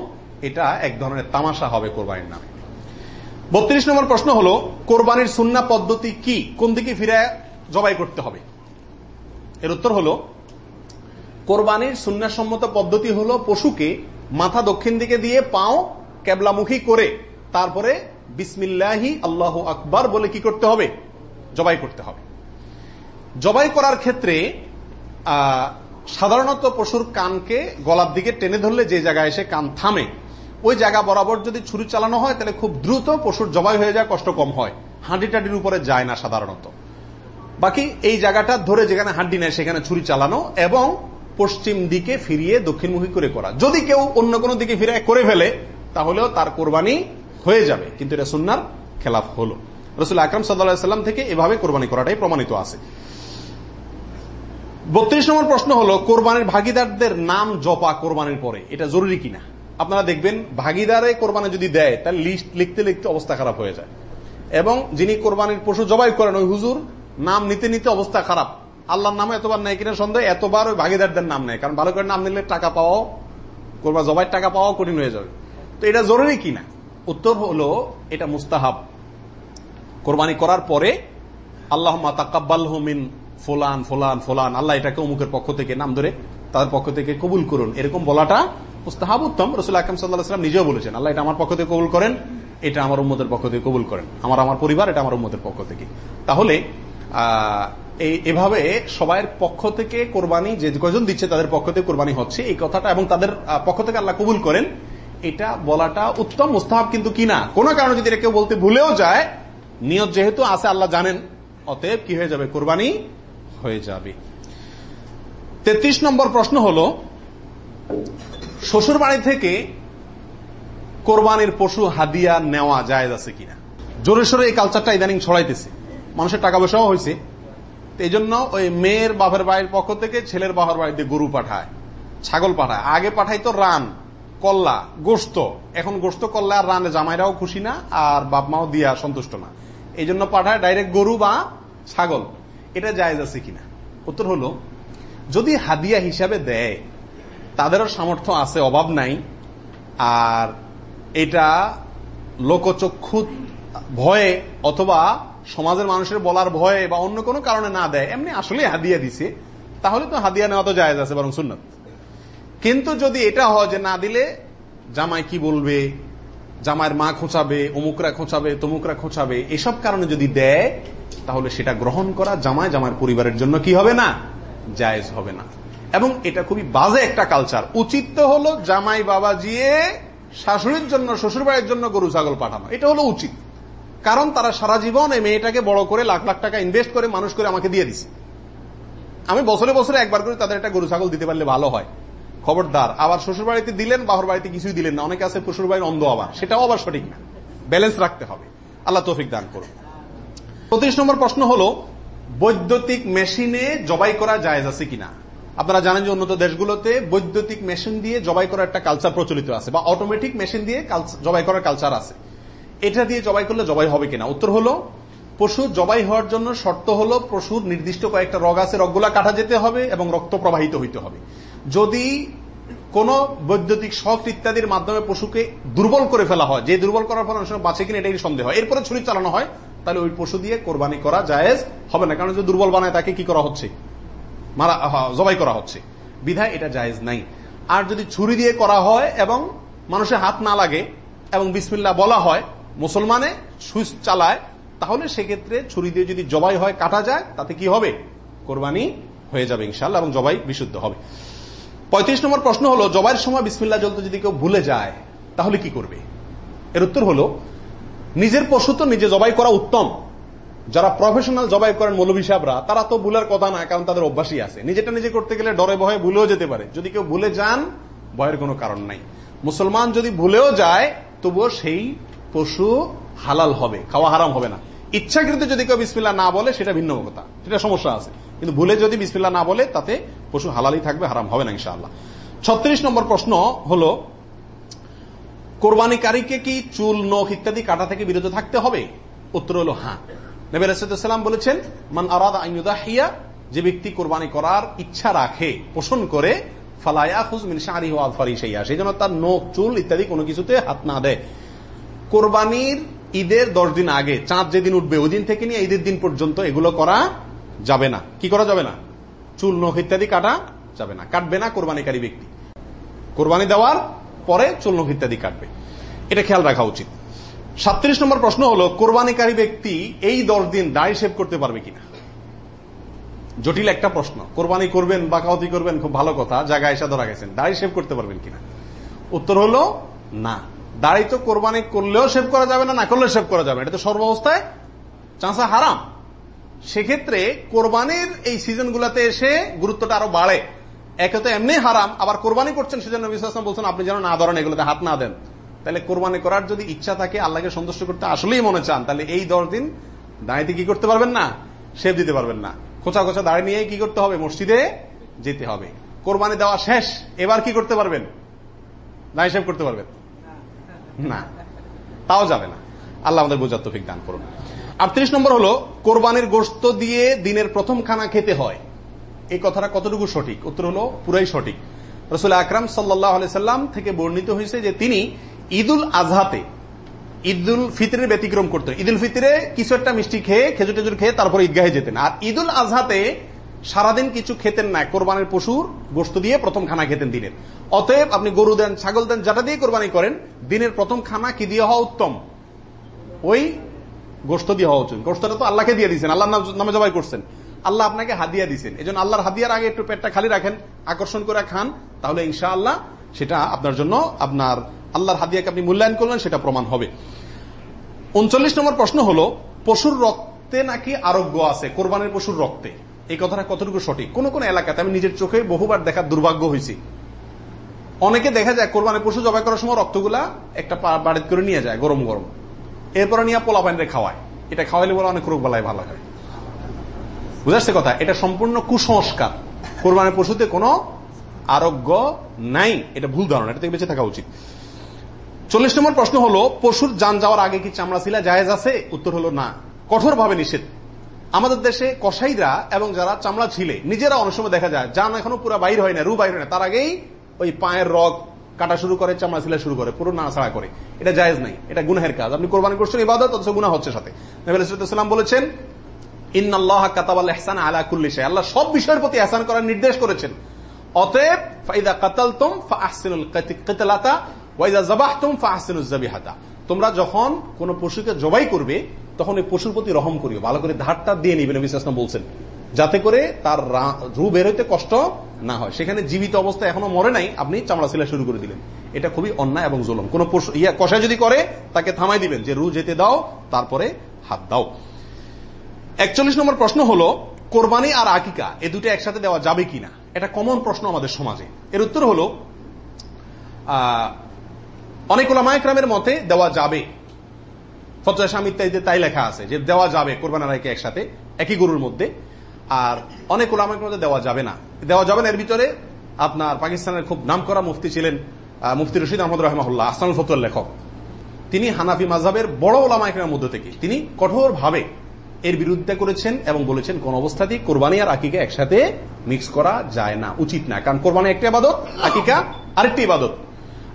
এটা এক ধরনের তামাশা হবে কোরবানির নামে। বত্রিশ নম্বর প্রশ্ন হলো, কোরবানির সুন্না পদ্ধতি কি? কোন দিকে ফিরে জবাই করতে হবে? এর উত্তর হলো, কোরবানির সুন্নাসম্মত পদ্ধতি হলো পশুকে মাথা দক্ষিণ দিকে দিয়ে পাও ক্যাবলামুখী করে তারপরে বিসমিল্লাহি আল্লাহ আকবার বলে কি করতে হবে? জবাই করতে হবে। জবাই করার ক্ষেত্রে সাধারণত পশুর কানকে গলার দিকে টেনে ধরলে যে জায়গায় এসে কান থামে, ওই জায়গা বরাবর যদি ছুরি চালানো হয়, তাহলে খুব দ্রুত পশুর জবাই হয়ে যায়, কষ্ট কম হয়। হাঁটি টাডির উপরে যায় না সাধারণত। বাকি এই জায়গাটা ধরে যেখানে হাড্ডি নেয়, সেখানে ছুরি চালানো এবং পশ্চিম দিকে ফিরিয়ে দক্ষিণমুখী করে করা। যদি কেউ অন্য কোনো দিকে ফিরে করে ফেলে তাহলেও তার কোরবানি হয়ে যাবে। কিন্তু এটা সুন্নার খেলাফ হলো। রসুল আকরম সাল্লাম থেকে এভাবে কোরবানি করাটাই প্রমাণিত আছে। বত্রিশ নম্বর প্রশ্ন হলো, কোরবানির ভাগিদারদের নাম জপা কোরবানির পরে, এটা জরুরি কিনা? আপনারা দেখবেন, ভাগিদারে কোরবানি যদি দেয়, তার লিস্ট লিখতে লিখতে অবস্থা খারাপ হয়ে যায়। এবং যিনি কোরবানির পশু জবাই করেন, ওই হুজুর নাম নিতে নিতে অবস্থা খারাপ। আল্লাহর নামে এতবার নেয় কিনা সন্দেহ, এতবার ওই ভাগিদারদের নাম নেয়। কারণ ভালো করে নাম নিলে টাকা পাওয়াও কোরবা জবাই টাকা পাওয়াও কঠিন হয়ে যাবে। তো এটা জরুরি কিনা? উত্তর হলো, এটা মুস্তাহাব। কোরবানি করার পরে আল্লাহ তাকাব্বাল মিন ফোলান ফোলান ফোলান। আল্লাহ এটাকে অমুকের পক্ষ থেকে নাম ধরে তাদের পক্ষ থেকে কবুল করুন। এরকম বলাটা মুস্তাহাব উত্তম। রসুল আকরম সাল্লাহাম নিজেও বলেছেন, আল্লাহ এটা আমার পক্ষ থেকে কবুল করেন, এটা আমার উম্মদের পক্ষ থেকে কবুল করেন। আমার আমার পরিবার, এটা আমার উম্মদের পক্ষ থেকে। তাহলে এভাবে সবাইয়ের পক্ষ থেকে কোরবানি যে কয়জন দিচ্ছে তাদের পক্ষ থেকে কোরবানি হচ্ছে, এই কথাটা এবং তাদের পক্ষ থেকে আল্লাহ কবুল করেন। এটা বলাটা উত্তম, মুস্তাহাব কিন্তু কিনা কোনো কারণে যদি এটা কেউ বলতে ভুলেও যায়, নিয়ত যেহেতু আছে, আল্লাহ জানেন। অতএব কি হয়ে যাবে? কোরবানি হয়ে যাবে। তেত্রিশ নম্বর প্রশ্ন হল শ্বশুর বাড়ি থেকে কোরবানির পশু হাদিয়া নেওয়া যায় আছে কিনা? জোরে সোরে এই কালচারটা ইদানিং ছড়াইতেছে। মানুষের টাকা পয়সাও হয়েছে। এই জন্য ওই মেয়ের বাপের বাড়ির পক্ষ থেকে ছেলের বাপের বাড়িতে গরু পাঠায়, ছাগল পাঠায়। আগে পাঠাইতো রান। কল্লা গোস্ত এখন গোস্ত কল্লা আর রানে জামাইরাও খুশি না, আর বাপ মাও দিয়া সন্তুষ্ট না। এই জন্য পাঠায় ডাইরেক্ট গরু বা ছাগল। এটা জায়েজ আছে কিনা? উত্তর হলো, যদি হাদিয়া হিসাবে দেয়, তাদেরও সামর্থ্য আছে, অভাব নাই। আর এটা লোকচক্ষু ভয়ে অথবা সমাজের মানুষের বলার ভয়ে বা অন্য কোনো কারণে না দেয়, এমনি আসলে হাদিয়া দিছে, তাহলে তো হাদিয়া নেওয়া তো জায়েজ আছে, বরং সুন্নত। কিন্তু যদি এটা হয় যে না দিলে, জামাই কি বলবে? জামাইয়ের মা খোঁচাবে, অমুকরা খোঁচাবে, তমুকরা খোঁচাবে, এসব কারণে যদি দেয়, তাহলে সেটা গ্রহণ করা জামাই জামাইয়ের পরিবারের জন্য কি হবে না? জায়েজ হবে না। এবং এটা খুবই বাজে একটা কালচার উচিত তো হলো জামাই বাবা জিয়ে শাশুড়ির জন্য শ্বশুর বাড়ির জন্য গরু, ছাগল পাঠানো। এটা হলো উচিত। কারণ তারা সারা জীবন এই মেয়েটাকে বড় করে লাখ লাখ টাকা ইনভেস্ট করে, মানুষ করে আমাকে দিয়ে দিছে। আমি বছরে বছরে একবার করে তাদের একটা গরু, ছাগল দিতে পারলে ভালো হয়। খবরদার। আবার শ্বশুর বাড়িতে দিলেন বাহর বাড়িতে কিছুই দিলেন না। অনেকে আছে শ্বশুর বাড়ির অন্ধ আবার। সেটাও আবার সঠিক না। ব্যালেন্স রাখতে হবে। আল্লাহ তৌফিক দান করুন। পঁচিশ নম্বর প্রশ্ন হলো, বৈদ্যুতিক মেশিনে জবাই করা জায়েজ আছে কিনা? আপনারা জানেন যে উন্নত দেশগুলোতে বৈদ্যুতিক মেশিন দিয়ে জবাই করার একটা কালচার প্রচলিত আছে, বা অটোমেটিক মেশিন দিয়ে জবাই করার কালচার আছে। এটা দিয়ে জবাই করলে জবাই হবে কিনা? উত্তর হলো, পশু জবাই হওয়ার জন্য শর্ত হলো, পশুর নির্দিষ্ট কয়েকটা রগ আছে, রগগুলা কাটা যেতে হবে এবং রক্ত প্রবাহিত হইতে হবে। যদি কোন বৈদ্যুতিক শখ ইত্যাদির মাধ্যমে পশুকে দুর্বল করে ফেলা হয়, যে দুর্বল করার ফলে অনেক বাঁচে কিনা এটাই সন্দেহ হয়। এরপরে ছুরি চালানো হয়, তাহলে ওই পশু দিয়ে কোরবানি করা জায়েজ হবে না। কারণ যে দুর্বল বানায়, তাকে কি করা হচ্ছে? মারা জবাই করা হচ্ছে। বিধায় এটা জায়েজ নাই। আর যদি ছুরি দিয়ে করা হয় এবং মানুষের হাত না লাগে এবং বিসমিল্লা বলা হয়, মুসলমানে সুইচ চালায়, তাহলে সেক্ষেত্রে ছুরি দিয়ে যদি জবাই হয়, কাটা যায়, তাতে কি হবে? কোরবানি হয়ে যাবে ইনশাল্লাহ এবং জবাই বিশুদ্ধ হবে। পঁয়ত্রিশ নম্বর প্রশ্ন হলো, জবাইয়ের সময় বিসমিল্লা জ্বলতে যদি কেউ ভুলে যায়, তাহলে কি করবে? এর উত্তর হলো, নিজের পশু তো নিজে জবাই করা উত্তম। যারা প্রফেশনাল জবাই করেন মৌলভী সাহেবরা, তারা তো ভুলের কথা না, কারণ তাদের অভ্যাসই আছে। নিজেটা নিজে করতে গেলে ডরে ভয়ে ভুলেও যেতে পারে। যদি কেউ ভুলে যান, ভয়ের কোনো কারণ নাই। মুসলমান যদি ভুলেও যায়, তবুও সেই পশু হালাল হবে, খাওয়া হারাম হবে না। ইচ্ছাকৃত যদি কেউ বিসমিল্লা না বলে, সেটা ভিন্ন কথা। সেটা সমস্যা আছে। কিন্তু ভুলে যদি বিসমিল্লা না বলে, তাতে পশু হালালই থাকবে, হারাম হবে না ইনশাআল্লাহ। ছত্রিশ নম্বর প্রশ্ন হলো, কোরবানিকারীকে কি চুল, নখ ইত্যাদি কাটা থেকে বিরত থাকতে হবে? উত্তর হলো হ্যাঁ। নবী রাসাদাম বলেছেন, মান আরাদ আইনুদাহিয়া যে ব্যক্তি কোরবানি করার ইচ্ছা রাখে, পোষণ করে ফালায়া খুজ মিন শাহরি হওয়া ফারি সেইয়া সেই জন্য তার নখ, চুল ইত্যাদি কোনো কিছুতে হাত না দেয়। কোরবানির ঈদের দশ দিন আগে, চাঁদ যেদিন উঠবে, ওই দিন থেকে নিয়ে ঈদের দিন পর্যন্ত এগুলো করা যাবে না। কি করা যাবে না? চুল, নখ ইত্যাদি কাটা যাবে না। কাটবে না কোরবানিকারী ব্যক্তি। কোরবানি দেওয়ার পরে চুল, নখ ইত্যাদি কাটবে। এটা খেয়াল রাখা উচিত। সাতত্রিশ নম্বর প্রশ্ন হলো, কোরবানিকারী ব্যক্তি এই দশ দিন দাড়ি সেভ করতে পারবে কিনা? জটিল একটা প্রশ্ন। কোরবানি করবেন বাকাওতি করবেন, খুব ভালো কথা। জায়গায় এসে ধরা গেছেন। দাড়ি সেভ করতে পারবেন কিনা? উত্তর হলো, না। দাড়ি তো কোরবানি করলেও সেভ করা যাবে না না করলেও সেভ করা যাবে এটা তো সর্বাবস্থায় চাঁচা হারাম। সেক্ষেত্রে কোরবানির এই সিজন গুলাতে এসে গুরুত্বটা আরও বাড়ে। একে তো এমনি হারাম, আবার কোরবানি করছেন সেজন্য বিশ্বাস বলছেন, আপনি যেন না ধরেন, এগুলোতে হাত না দেন। তাহলে কোরবানি করার যদি ইচ্ছা থাকে, আল্লাহকে সন্তুষ্ট করতে আসলেই মনে চান, তাহলে এই দশ দিন দাঁড়িয়ে কি করতে পারবেন না? শেভ দিতে পারবেন না। খোঁচা খোঁচা দাঁড়িয়ে নিয়ে কি করতে হবে? মসজিদে যেতে হবে। কোরবানি দেওয়া শেষ, এবার কি করতে পারবেন? দাঁড়িয়ে শেভ করতে পারবেন? না। তাও যাবে না। আল্লাহ আমাদের বোঝার তফিক দান করুন। আটত্রিশ নম্বর হলো, কোরবানির গোস্ত দিয়ে দিনের প্রথম খানা খেতে হয়। এই কথাটা কতটুকু সঠিক? উত্তর হলো, পুরাই সঠিক। রসুল আকরাম সাল্লাম থেকে বর্ণিত হয়েছে যে তিনি ঈদুল আজহাতে ঈদুল ফিতরের ব্যতিক্রম করতেন। ঈদুল ফিতরে কিছু একটা মিষ্টি খেয়ে, খেজুর টেজুর খেয়ে তারপর ঈদগাহে যেতেন। আর ঈদুল আজহাতে সারাদিন কিছু খেতেন না, কোরবানির পশুর গোস্ত দিয়ে প্রথম খানা খেতেন দিনের। অতএব আপনি গরু দেন, ছাগল দেন, যেটা দিয়ে কোরবানি করেন, দিনের প্রথম খানা কি দিয়ে হওয়া উত্তম? ওই গোস্ত দিয়ে হওয়া উচিত। গোস্তটা তো আল্লাহকে দিয়ে দিয়েছেন আল্লাহ নামে জবাই করছেন। আল্লাহ আপনাকে হাদিয়া দিচ্ছেন এই জন্য আল্লাহর হাদিয়ার আগে একটু পেটটা খালি রাখেন, আকর্ষণ করে খান, তাহলে ইনশা আল্লাহ সেটা আপনার জন্য আপনার আল্লাহর হাদিয়াকে আপনি মূল্যায়ন করলেন, সেটা প্রমাণ হবে। উনচল্লিশ নম্বর প্রশ্ন হলো, পশুর রক্তে নাকি আরোগ্য আছে? কোরবানের পশুর রক্তে। এই কথাটা কতটুকু সঠিক? কোন কোন এলাকাতে আমি নিজের চোখে বহুবার দেখার দুর্ভাগ্য হয়েছি। অনেকে দেখা যায় কোরবানের পশু জবাই করার সময় রক্তগুলা একটা বাড়িত করে নিয়ে যায়, গরম গরম। এরপরে নিয়ে পোলা পানিরে খাওয়ায়। এটা খাওয়াইলে বলে অনেক রোগ বালাই ভালো হয়। বুঝাচ্ছে কথা? এটা সম্পূর্ণ কুসংস্কার। কোরবানের পশুতে কোনো আরোগ্য নাই। এটা ভুল ধারণা, এটা থেকে বেঁচে থাকা উচিত। চল্লিশ নম্বর প্রশ্ন হলো, পশুর যান যাওয়ার আগে কি চামড়া ছিলা জায়েজ আছে? উত্তর হলো না। কঠোরভাবে নিষেধ। আমাদের দেশে কসাইরা এবং যারা চামড়া ছিলে, নিজেরা অনেক সময় দেখা যায়, যান এখনও পুরো বাইর হয় না, রু বাইর হয় না। তার আগেই ওই পায়ের রগ কাটা শুরু করে, চামড়া ছিলা শুরু করে, পুরো নাড়াছাড়া করে। এটা জায়েজ নাই, এটা গুনাহের কাজ। আপনি কোরবানি করছেন, ইবাদত, অথচ গুনাহ হচ্ছে সাথে। নবীলাম বলেছেন তোমরা যখন কোন পশুকে জবাই করবে, তখন এই পশুর প্রতি রহম করিও, ভালো করে ধারটা দিয়ে নিবে, নবী বলছেন। যাতে করে তার রু বের হইতে কষ্ট না হয়। সেখানে জীবিত অবস্থা এখনও মরে নাই, আপনি চামড়া সিলা শুরু করে দিলেন। এটা খুবই অন্যায় এবং জুলুম। কোন কষা যদি করে, তাকে থামাই দিবেন। যে রু যেতে দাও, তারপরে হাত দাও। একচল্লিশ নম্বর প্রশ্ন হলো, কোরবানি আর আকিকা, এ দুটো একসাথে দেওয়া যাবে কিনা? এটা কমন প্রশ্ন আমাদের সমাজে। এর উত্তর হলো অনেক ওলামায়করামের মতে দেওয়া যাবে। ফতোয়া স্বামী ইত্যাদিতে তাই লেখা আছে, যে দেওয়া যাবে কোরবান আলাইকে একসাথে, একই গরুর মধ্যে। আর অনেক ওলামায়কের মধ্যে দেওয়া যাবে না। দেওয়া যাবে না, এর ভিতরে আপনার পাকিস্তানের খুব নাম করা মুফতি ছিলেন মুফতি রশিদ আহমদ রহমাহুল্লাহ আসানুল ফতুয়ার লেখক। তিনি হানাফি মাঝাবের বড় ওলামায়কের মধ্যে থেকে, তিনি কঠোরভাবে এর বিরুদ্ধে করেছেন এবং বলেছেন, কোন অবস্থাতেই কোরবানি আর আকিকা একসাথে মিক্স করা যায় না, উচিত না। কারণ কোরবানি একটা ইবাদত, আকিকা আরেকটি ইবাদত।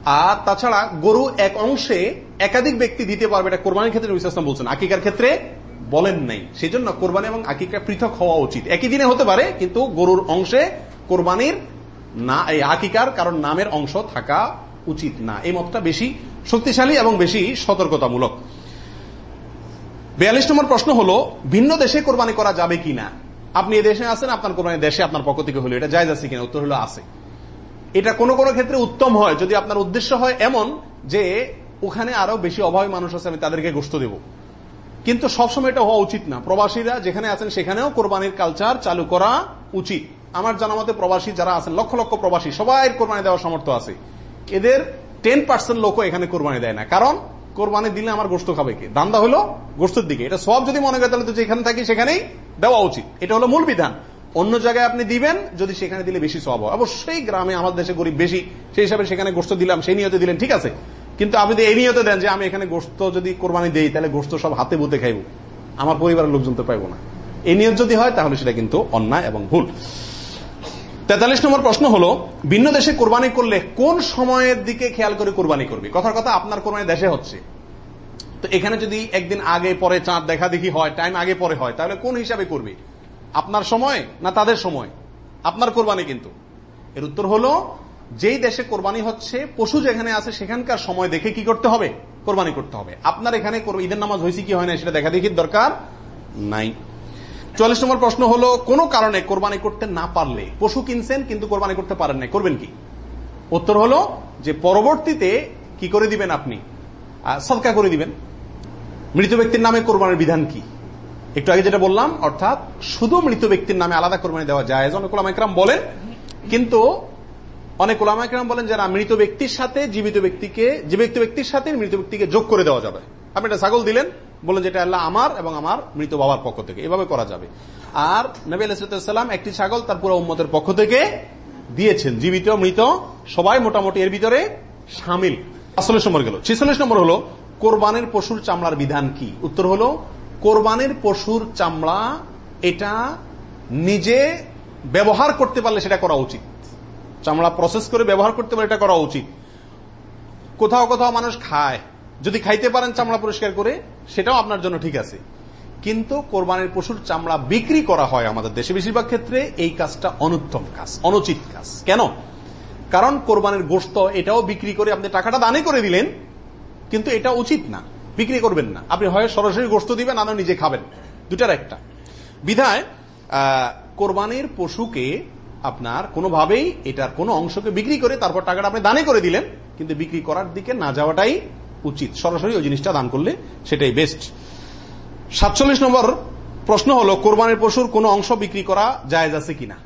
আর তাছাড়া গরু এক অংশে একাধিক ব্যক্তি দিতে পারবে, এটা কোরবানির ক্ষেত্রে বলছেন। আকিকার ক্ষেত্রে বলেন নাই। সেই জন্য কোরবানি এবং আকিকা পৃথক হওয়া উচিত। একই দিনে হতে পারে, কিন্তু গরুর অংশে কোরবানির না, এই আকিকার কারণ নামের অংশ থাকা উচিত না। এই মতটা বেশি শক্তিশালী এবং বেশি সতর্কতামূলক। বিয়াল্লিশ নম্বর প্রশ্ন হলো, ভিন্ন দেশে কোরবানি করা যাবে কিনা? আপনি দেশে আছেন, আপনার কোরবানি দেশে, আপনার পক্ষ থেকে হলো, এটা জায়জ আছে কিনা? উত্তর হলো আছে। এটা কোনো কোনো ক্ষেত্রে উত্তম হয়, যদি আপনার উদ্দেশ্য হয় এমন যে, ওখানে আরও বেশি অভাবী মানুষ আছে, আমি তাদেরকে গোস্ত দেব। কিন্তু সবসময় এটা হওয়া উচিত না। প্রবাসীরা যেখানে আছেন সেখানেও কোরবানির কালচার চালু করা উচিত। আমার জানা মতে প্রবাসী যারা আছেন, লক্ষ লক্ষ প্রবাসী সবাই কোরবানি দেওয়ার সামর্থ্য আছে। এদের টেন পার্সেন্ট লোকও এখানে কোরবানি দেয় না। কারণ কোরবানি দিলে আমার গোস্ত খাবে কে? দান্দা হলো গোস্তের দিকে। এটা সব যদি মনে করে, তাহলে তো যেখানে থাকি সেখানেই দেওয়া উচিত। এটা হলো মূল বিধান। অন্য জায়গায় আপনি দিবেন, যদি সেখানে দিলে বেশি সব হয়। অবশ্যই গ্রামে, আমাদের দেশে গরিব বেশি, সেই হিসাবে সেখানে গোস্ত দিলাম, সেই নিয়তে দিলেন, ঠিক আছে। কিন্তু আপনি এই নিয়তে দেন যে আমি এখানে গোস্ত যদি কোরবানি দেই, তাহলে গোস্ত সব হাতে বুতে খাইব। আমার পরিবারের লোকজন তো পাইব না। এই নিয়ত যদি হয়, তাহলে সেটা কিন্তু অন্যায় এবং ভুল। তেতাল্লিশ নম্বর প্রশ্ন হলো, ভিন্ন দেশে কোরবানি করলে কোন সময়ের দিকে খেয়াল করে কোরবানি করবে? কথার কথা, আপনার কোরবানি দেশে হচ্ছে। তো এখানে যদি একদিন আগে পরে চাঁদ দেখা দেখি হয় টাইম আগে পরে হয়, তাহলে কোন হিসাবে করবে? আপনার সময় না তাদের সময়? আপনার কোরবানি কিন্তু। এর উত্তর হলো যেই দেশে কোরবানি হচ্ছে, পশু যেখানে আছে, সেখানকার সময় দেখে কি করতে হবে? কোরবানি করতে হবে। আপনার এখানে ঈদের নামাজ হয়েছে কি হয় না সেটা দেখা দেখির দরকার নাই। চল্লিশ নম্বর প্রশ্ন হলো, কোন কারণে কোরবানি করতে না পারলে? পশু কিনছেন, কিন্তু কোরবানি করতে পারেন না করবেন কি? উত্তর হলো যে পরবর্তীতে কি করে দিবেন আপনি? সদকা করে দিবেন। মৃত ব্যক্তির নামে কোরবানির বিধান কি? একটু আগে যেটা বললাম, অর্থাৎ শুধু মৃত ব্যক্তির নামে আলাদা কোরবানি দেওয়া যায় অনেক ওলামাইকরাম বলেন, কিন্তু অনেক ওলামাইকরাম বলেন যারা মৃত ব্যক্তির সাথে জীবিত ব্যক্তিকে, জীবিত ব্যক্তির সাথে মৃত ব্যক্তিকে যোগ করে দেওয়া যাবে। আপনি একটা ছাগল দিলেন, বললেন যেটা আল্লাহ আমার এবং আমার মৃত বাবার পক্ষ থেকে। এভাবে করা যাবে। আর নবী আলাইসালাম একটি ছাগল তার পুরো উম্মতের পক্ষ থেকে দিয়েছেন। জীবিত, মৃত, সবাই মোটামুটি এর ভিতরে সামিল। আটচল্লিশ নম্বর গেল। ছিচল্লিশ নম্বর হলো, কোরবানের পশুর চামড়ার বিধান কি? উত্তর হলো, কোরবানের পশুর চামড়া এটা নিজে ব্যবহার করতে পারলে সেটা করা উচিত। চামড়া প্রসেস করে ব্যবহার করতে পারলে এটা করা উচিত। কোথাও কোথাও মানুষ খায়। যদি খাইতে পারেন চামড়া পরিষ্কার করে, সেটাও আপনার জন্য ঠিক আছে। কিন্তু কোরবানের পশুর চামড়া বিক্রি করা হয় আমাদের দেশে। বেশিরভাগ ক্ষেত্রে এই কাজটা অনুত্তম কাজ, অনুচিত কাজ। কেন? কারণ কোরবানের গোস্ত এটাও বিক্রি করে আপনি টাকাটা দানে করে দিলেন, কিন্তু এটা উচিত না। বিক্রি করবেন না। আপনি হয় সরাসরি গোস্ত দিবেন না নিজে খাবেন। দুটার একটা। বিধায় কোরবানির পশুকে আপনার কোনোভাবেই এটার কোনো অংশকে বিক্রি করে তারপর টাকাটা আপনি দানে করে দিলেন, কিন্তু বিক্রি করার দিকে না যাওয়াটাই উচিত। সরাসরি ওই জিনিসটা দান করলে সেটাই বেস্ট সাতচল্লিশ নম্বর প্রশ্ন হলো, কোরবানির পশুর কোনো অংশ বিক্রি করা জায়েজ আছে কিনা?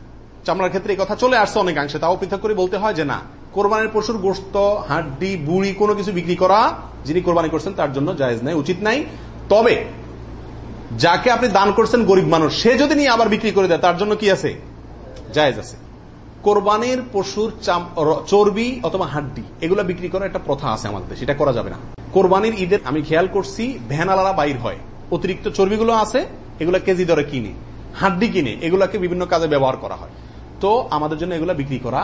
চামড়ার ক্ষেত্রে এই কথা চলে আসছে অনেকাংশে, তাও পৃথক করে বলতে হয় যে না। কোরবানির পশুর গোস্ত, হাড্ডি, বুড়ি কোনো কিছু বিক্রি করা যিনি কোরবানি করছেন তার জন্য জায়েজ নাই, উচিত নাই। তবে যাকে আপনি দান করছেন গরিব মানুষ, সে যদি নিয়ে আবার বিক্রি করে দেয়, তার জন্য কি আছে? জায়েজ আছে। কোরবানির পশুর চর্বি অথবা হাড্ডি, এগুলো বিক্রি করার একটা প্রথা আছে আমাদের সেটা করা যাবে না। কোরবানির ঈদের, আমি খেয়াল করছি ভ্যানালারা বাইর হয়। অতিরিক্ত চর্বিগুলো আছে, এগুলা কেজি দরে কিনে, হাড্ডি কিনে, এগুলাকে বিভিন্ন কাজে ব্যবহার করা হয়। তো আমাদের জন্য এগুলা বিক্রি করা,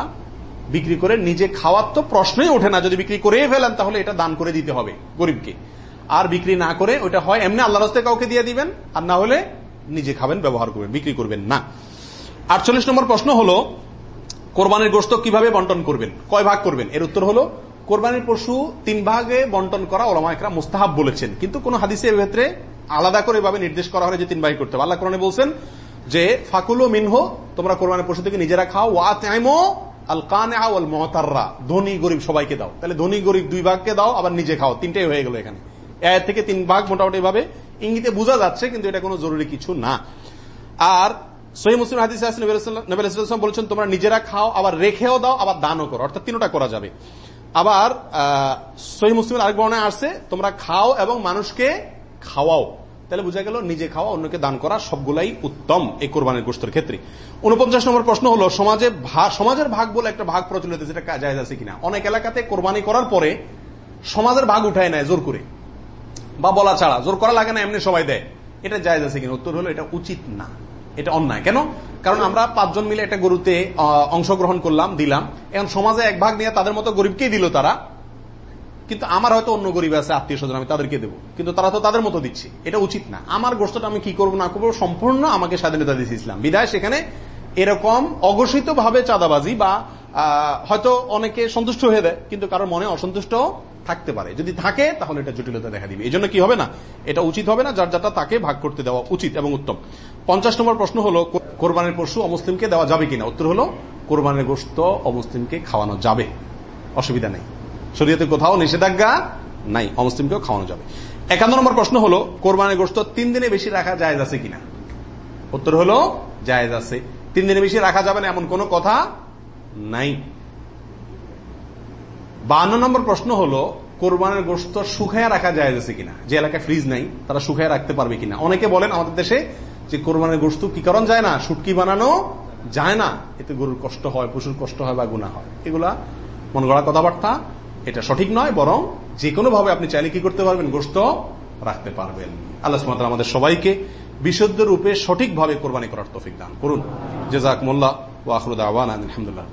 বিক্রি করে নিজে খাওয়ার তো প্রশ্নই ওঠে না, যদি বিক্রি করে ফেলেন, তাহলে এটা দান করে দিতে হবে গরিবকে। আর বিক্রি না করে ওটা হয়, এমনি আল্লাহ রাস্তে কাউকে দিয়ে দিবেন, আর না হলে নিজে খাবেন, ব্যবহার করবেন, বিক্রি করবেন না। আটচল্লিশ নম্বর প্রশ্ন হলো, কোরবানির গোস্ত কীভাবে বন্টন করবেন? কয় ভাগ করবেন? এর উত্তর হলো, কোরবানির পশু তিন ভাগে বন্টন করা ওলামা একরা মুস্তাহাব বলেছেন। কিন্তু কোন হাদিসে এর ক্ষেত্রে আলাদা করে এভাবে নির্দেশ করা হয় যে তিন ভাগে করতে হবে। আল্লাহ কোরআনে বলছেন যে, ফাকুলো মিনহো, তোমরা কোরবানির পশু থেকে নিজেরা খাও, ওয়া তাইমো আল কানে আল মহতাররা ধনী, গরিব সবাইকে দাও। তাহলে ধনী, গরিব দুই ভাগকে দাও, আবার নিজে খাও। তিনটাই হয়ে গেল এখানে। এর থেকে তিন ভাগ মোটামুটি ভাবে ইঙ্গিতে বোঝা যাচ্ছে, কিন্তু এটা কোনো জরুরি কিছু না। আর সহি মুসলিম হাদিস নবী ইসলাম বলেছেন, তোমরা নিজেরা খাও, আবার রেখেও দাও, আবার দানও করো। অর্থাৎ তিনটা করা যাবে। আবার সহি মুসলিম আরেক বর্ণায় আসছে, তোমরা খাও এবং মানুষকে খাওয়াও। তাহলে বোঝা গেল, নিজে খাওয়া, অন্যকে দান করা সবগুলাই উত্তম এই কোরবানির গোষ্ঠের ক্ষেত্রে। উনপঞ্চাশ নম্বর প্রশ্ন হলো, সমাজে সমাজের ভাগ বলে একটা ভাগ প্রচলিত যেটা জায়জ আছে কিনা? অনেক এলাকাতে কোরবানি করার পরে সমাজের ভাগ উঠায় নেয় জোর করে। বা বলা ছাড়া, জোর করা লাগে না, এমনি সবাই দেয়। এটা জায়জ আছে কিনা? উত্তর হলো, এটা উচিত না। এটা অন্যায়। কেন? কারণ আমরা পাঁচজন মিলে একটা গরুতে অংশগ্রহণ করলাম, দিলাম। এখন সমাজে এক ভাগ নিয়ে তাদের মতো গরিবকেই দিল তারা। কিন্তু আমার হয়তো অন্য গরিব আছে, আত্মীয় স্বজন, আমি তাদেরকে দেবো। কিন্তু তারা তো তাদের মতো দিচ্ছে। এটা উচিত না। আমার গোষ্ঠটা আমি কি করব, না করব, সম্পূর্ণ আমাকে স্বাধীনতা দিয়েছে বিদায় সেখানে এরকম অঘোষিত ভাবে চাঁদাবাজি বা হয়তো অনেকে সন্তুষ্ট হয়ে দেয়, কিন্তু কারোর মনে অসন্তুষ্ট থাকতে পারে। যদি থাকে, তাহলে এটা জটিলতা দেখা দিবে। এই জন্য কি হবে না? এটা উচিত হবে না, যার যাটা তাকে ভাগ করতে দেওয়া উচিত এবং উত্তম। পঞ্চাশ নম্বর প্রশ্ন হলো কোরবানের পশু অমুসলিমকে দেওয়া যাবে কিনা? উত্তর হলো, কোরবানের গোস্ত অমুসলিমকে খাওয়ানো যাবে। অসুবিধা নেই। শরীয়তে কোথাও নিষেধাজ্ঞা নাই, অমুসলিমকেও খাওয়ানো যাবে। একান্ন নম্বর প্রশ্ন হলো, কোরবানের গোস্ত তিন দিনে বেশি রাখা জায়জ আছে কিনা? উত্তর হলো, জায়জ আছে। তিন দিনে বেশি রাখা যাবে না এমন কোনো কথা নাই। বান্ন নম্বর প্রশ্ন হলো, কোরবানের গোস্ত শুকায় রাখা যায় আছে কিনা? যে এলাকায় ফ্রিজ নাই, তারা শুকায় রাখতে পারবে কিনা? অনেকে বলেন আমাদের দেশে যে কোরবানের গোস্ত কি কারণ যায় না? সুটকি বানানো যায় না। এতে গরুর কষ্ট হয়, পশুর কষ্ট হয় বা গুণা হয়। এগুলা মন গড়া কথাবার্তা। এটা সঠিক নয়, বরং যে কোনো ভাবে আপনি চাইলে কি করতে পারবেন? গোস্ত রাখতে পারবেন। আল্লাহ সুমাত আমাদের সবাইকে বিশুদ্ধ রূপে সঠিকভাবে কোরবানি করার তফিক দান করুন। জেজাক মোল্লা ওয়াখরুদ আওয়ান আলহামদুলিল্লাহ।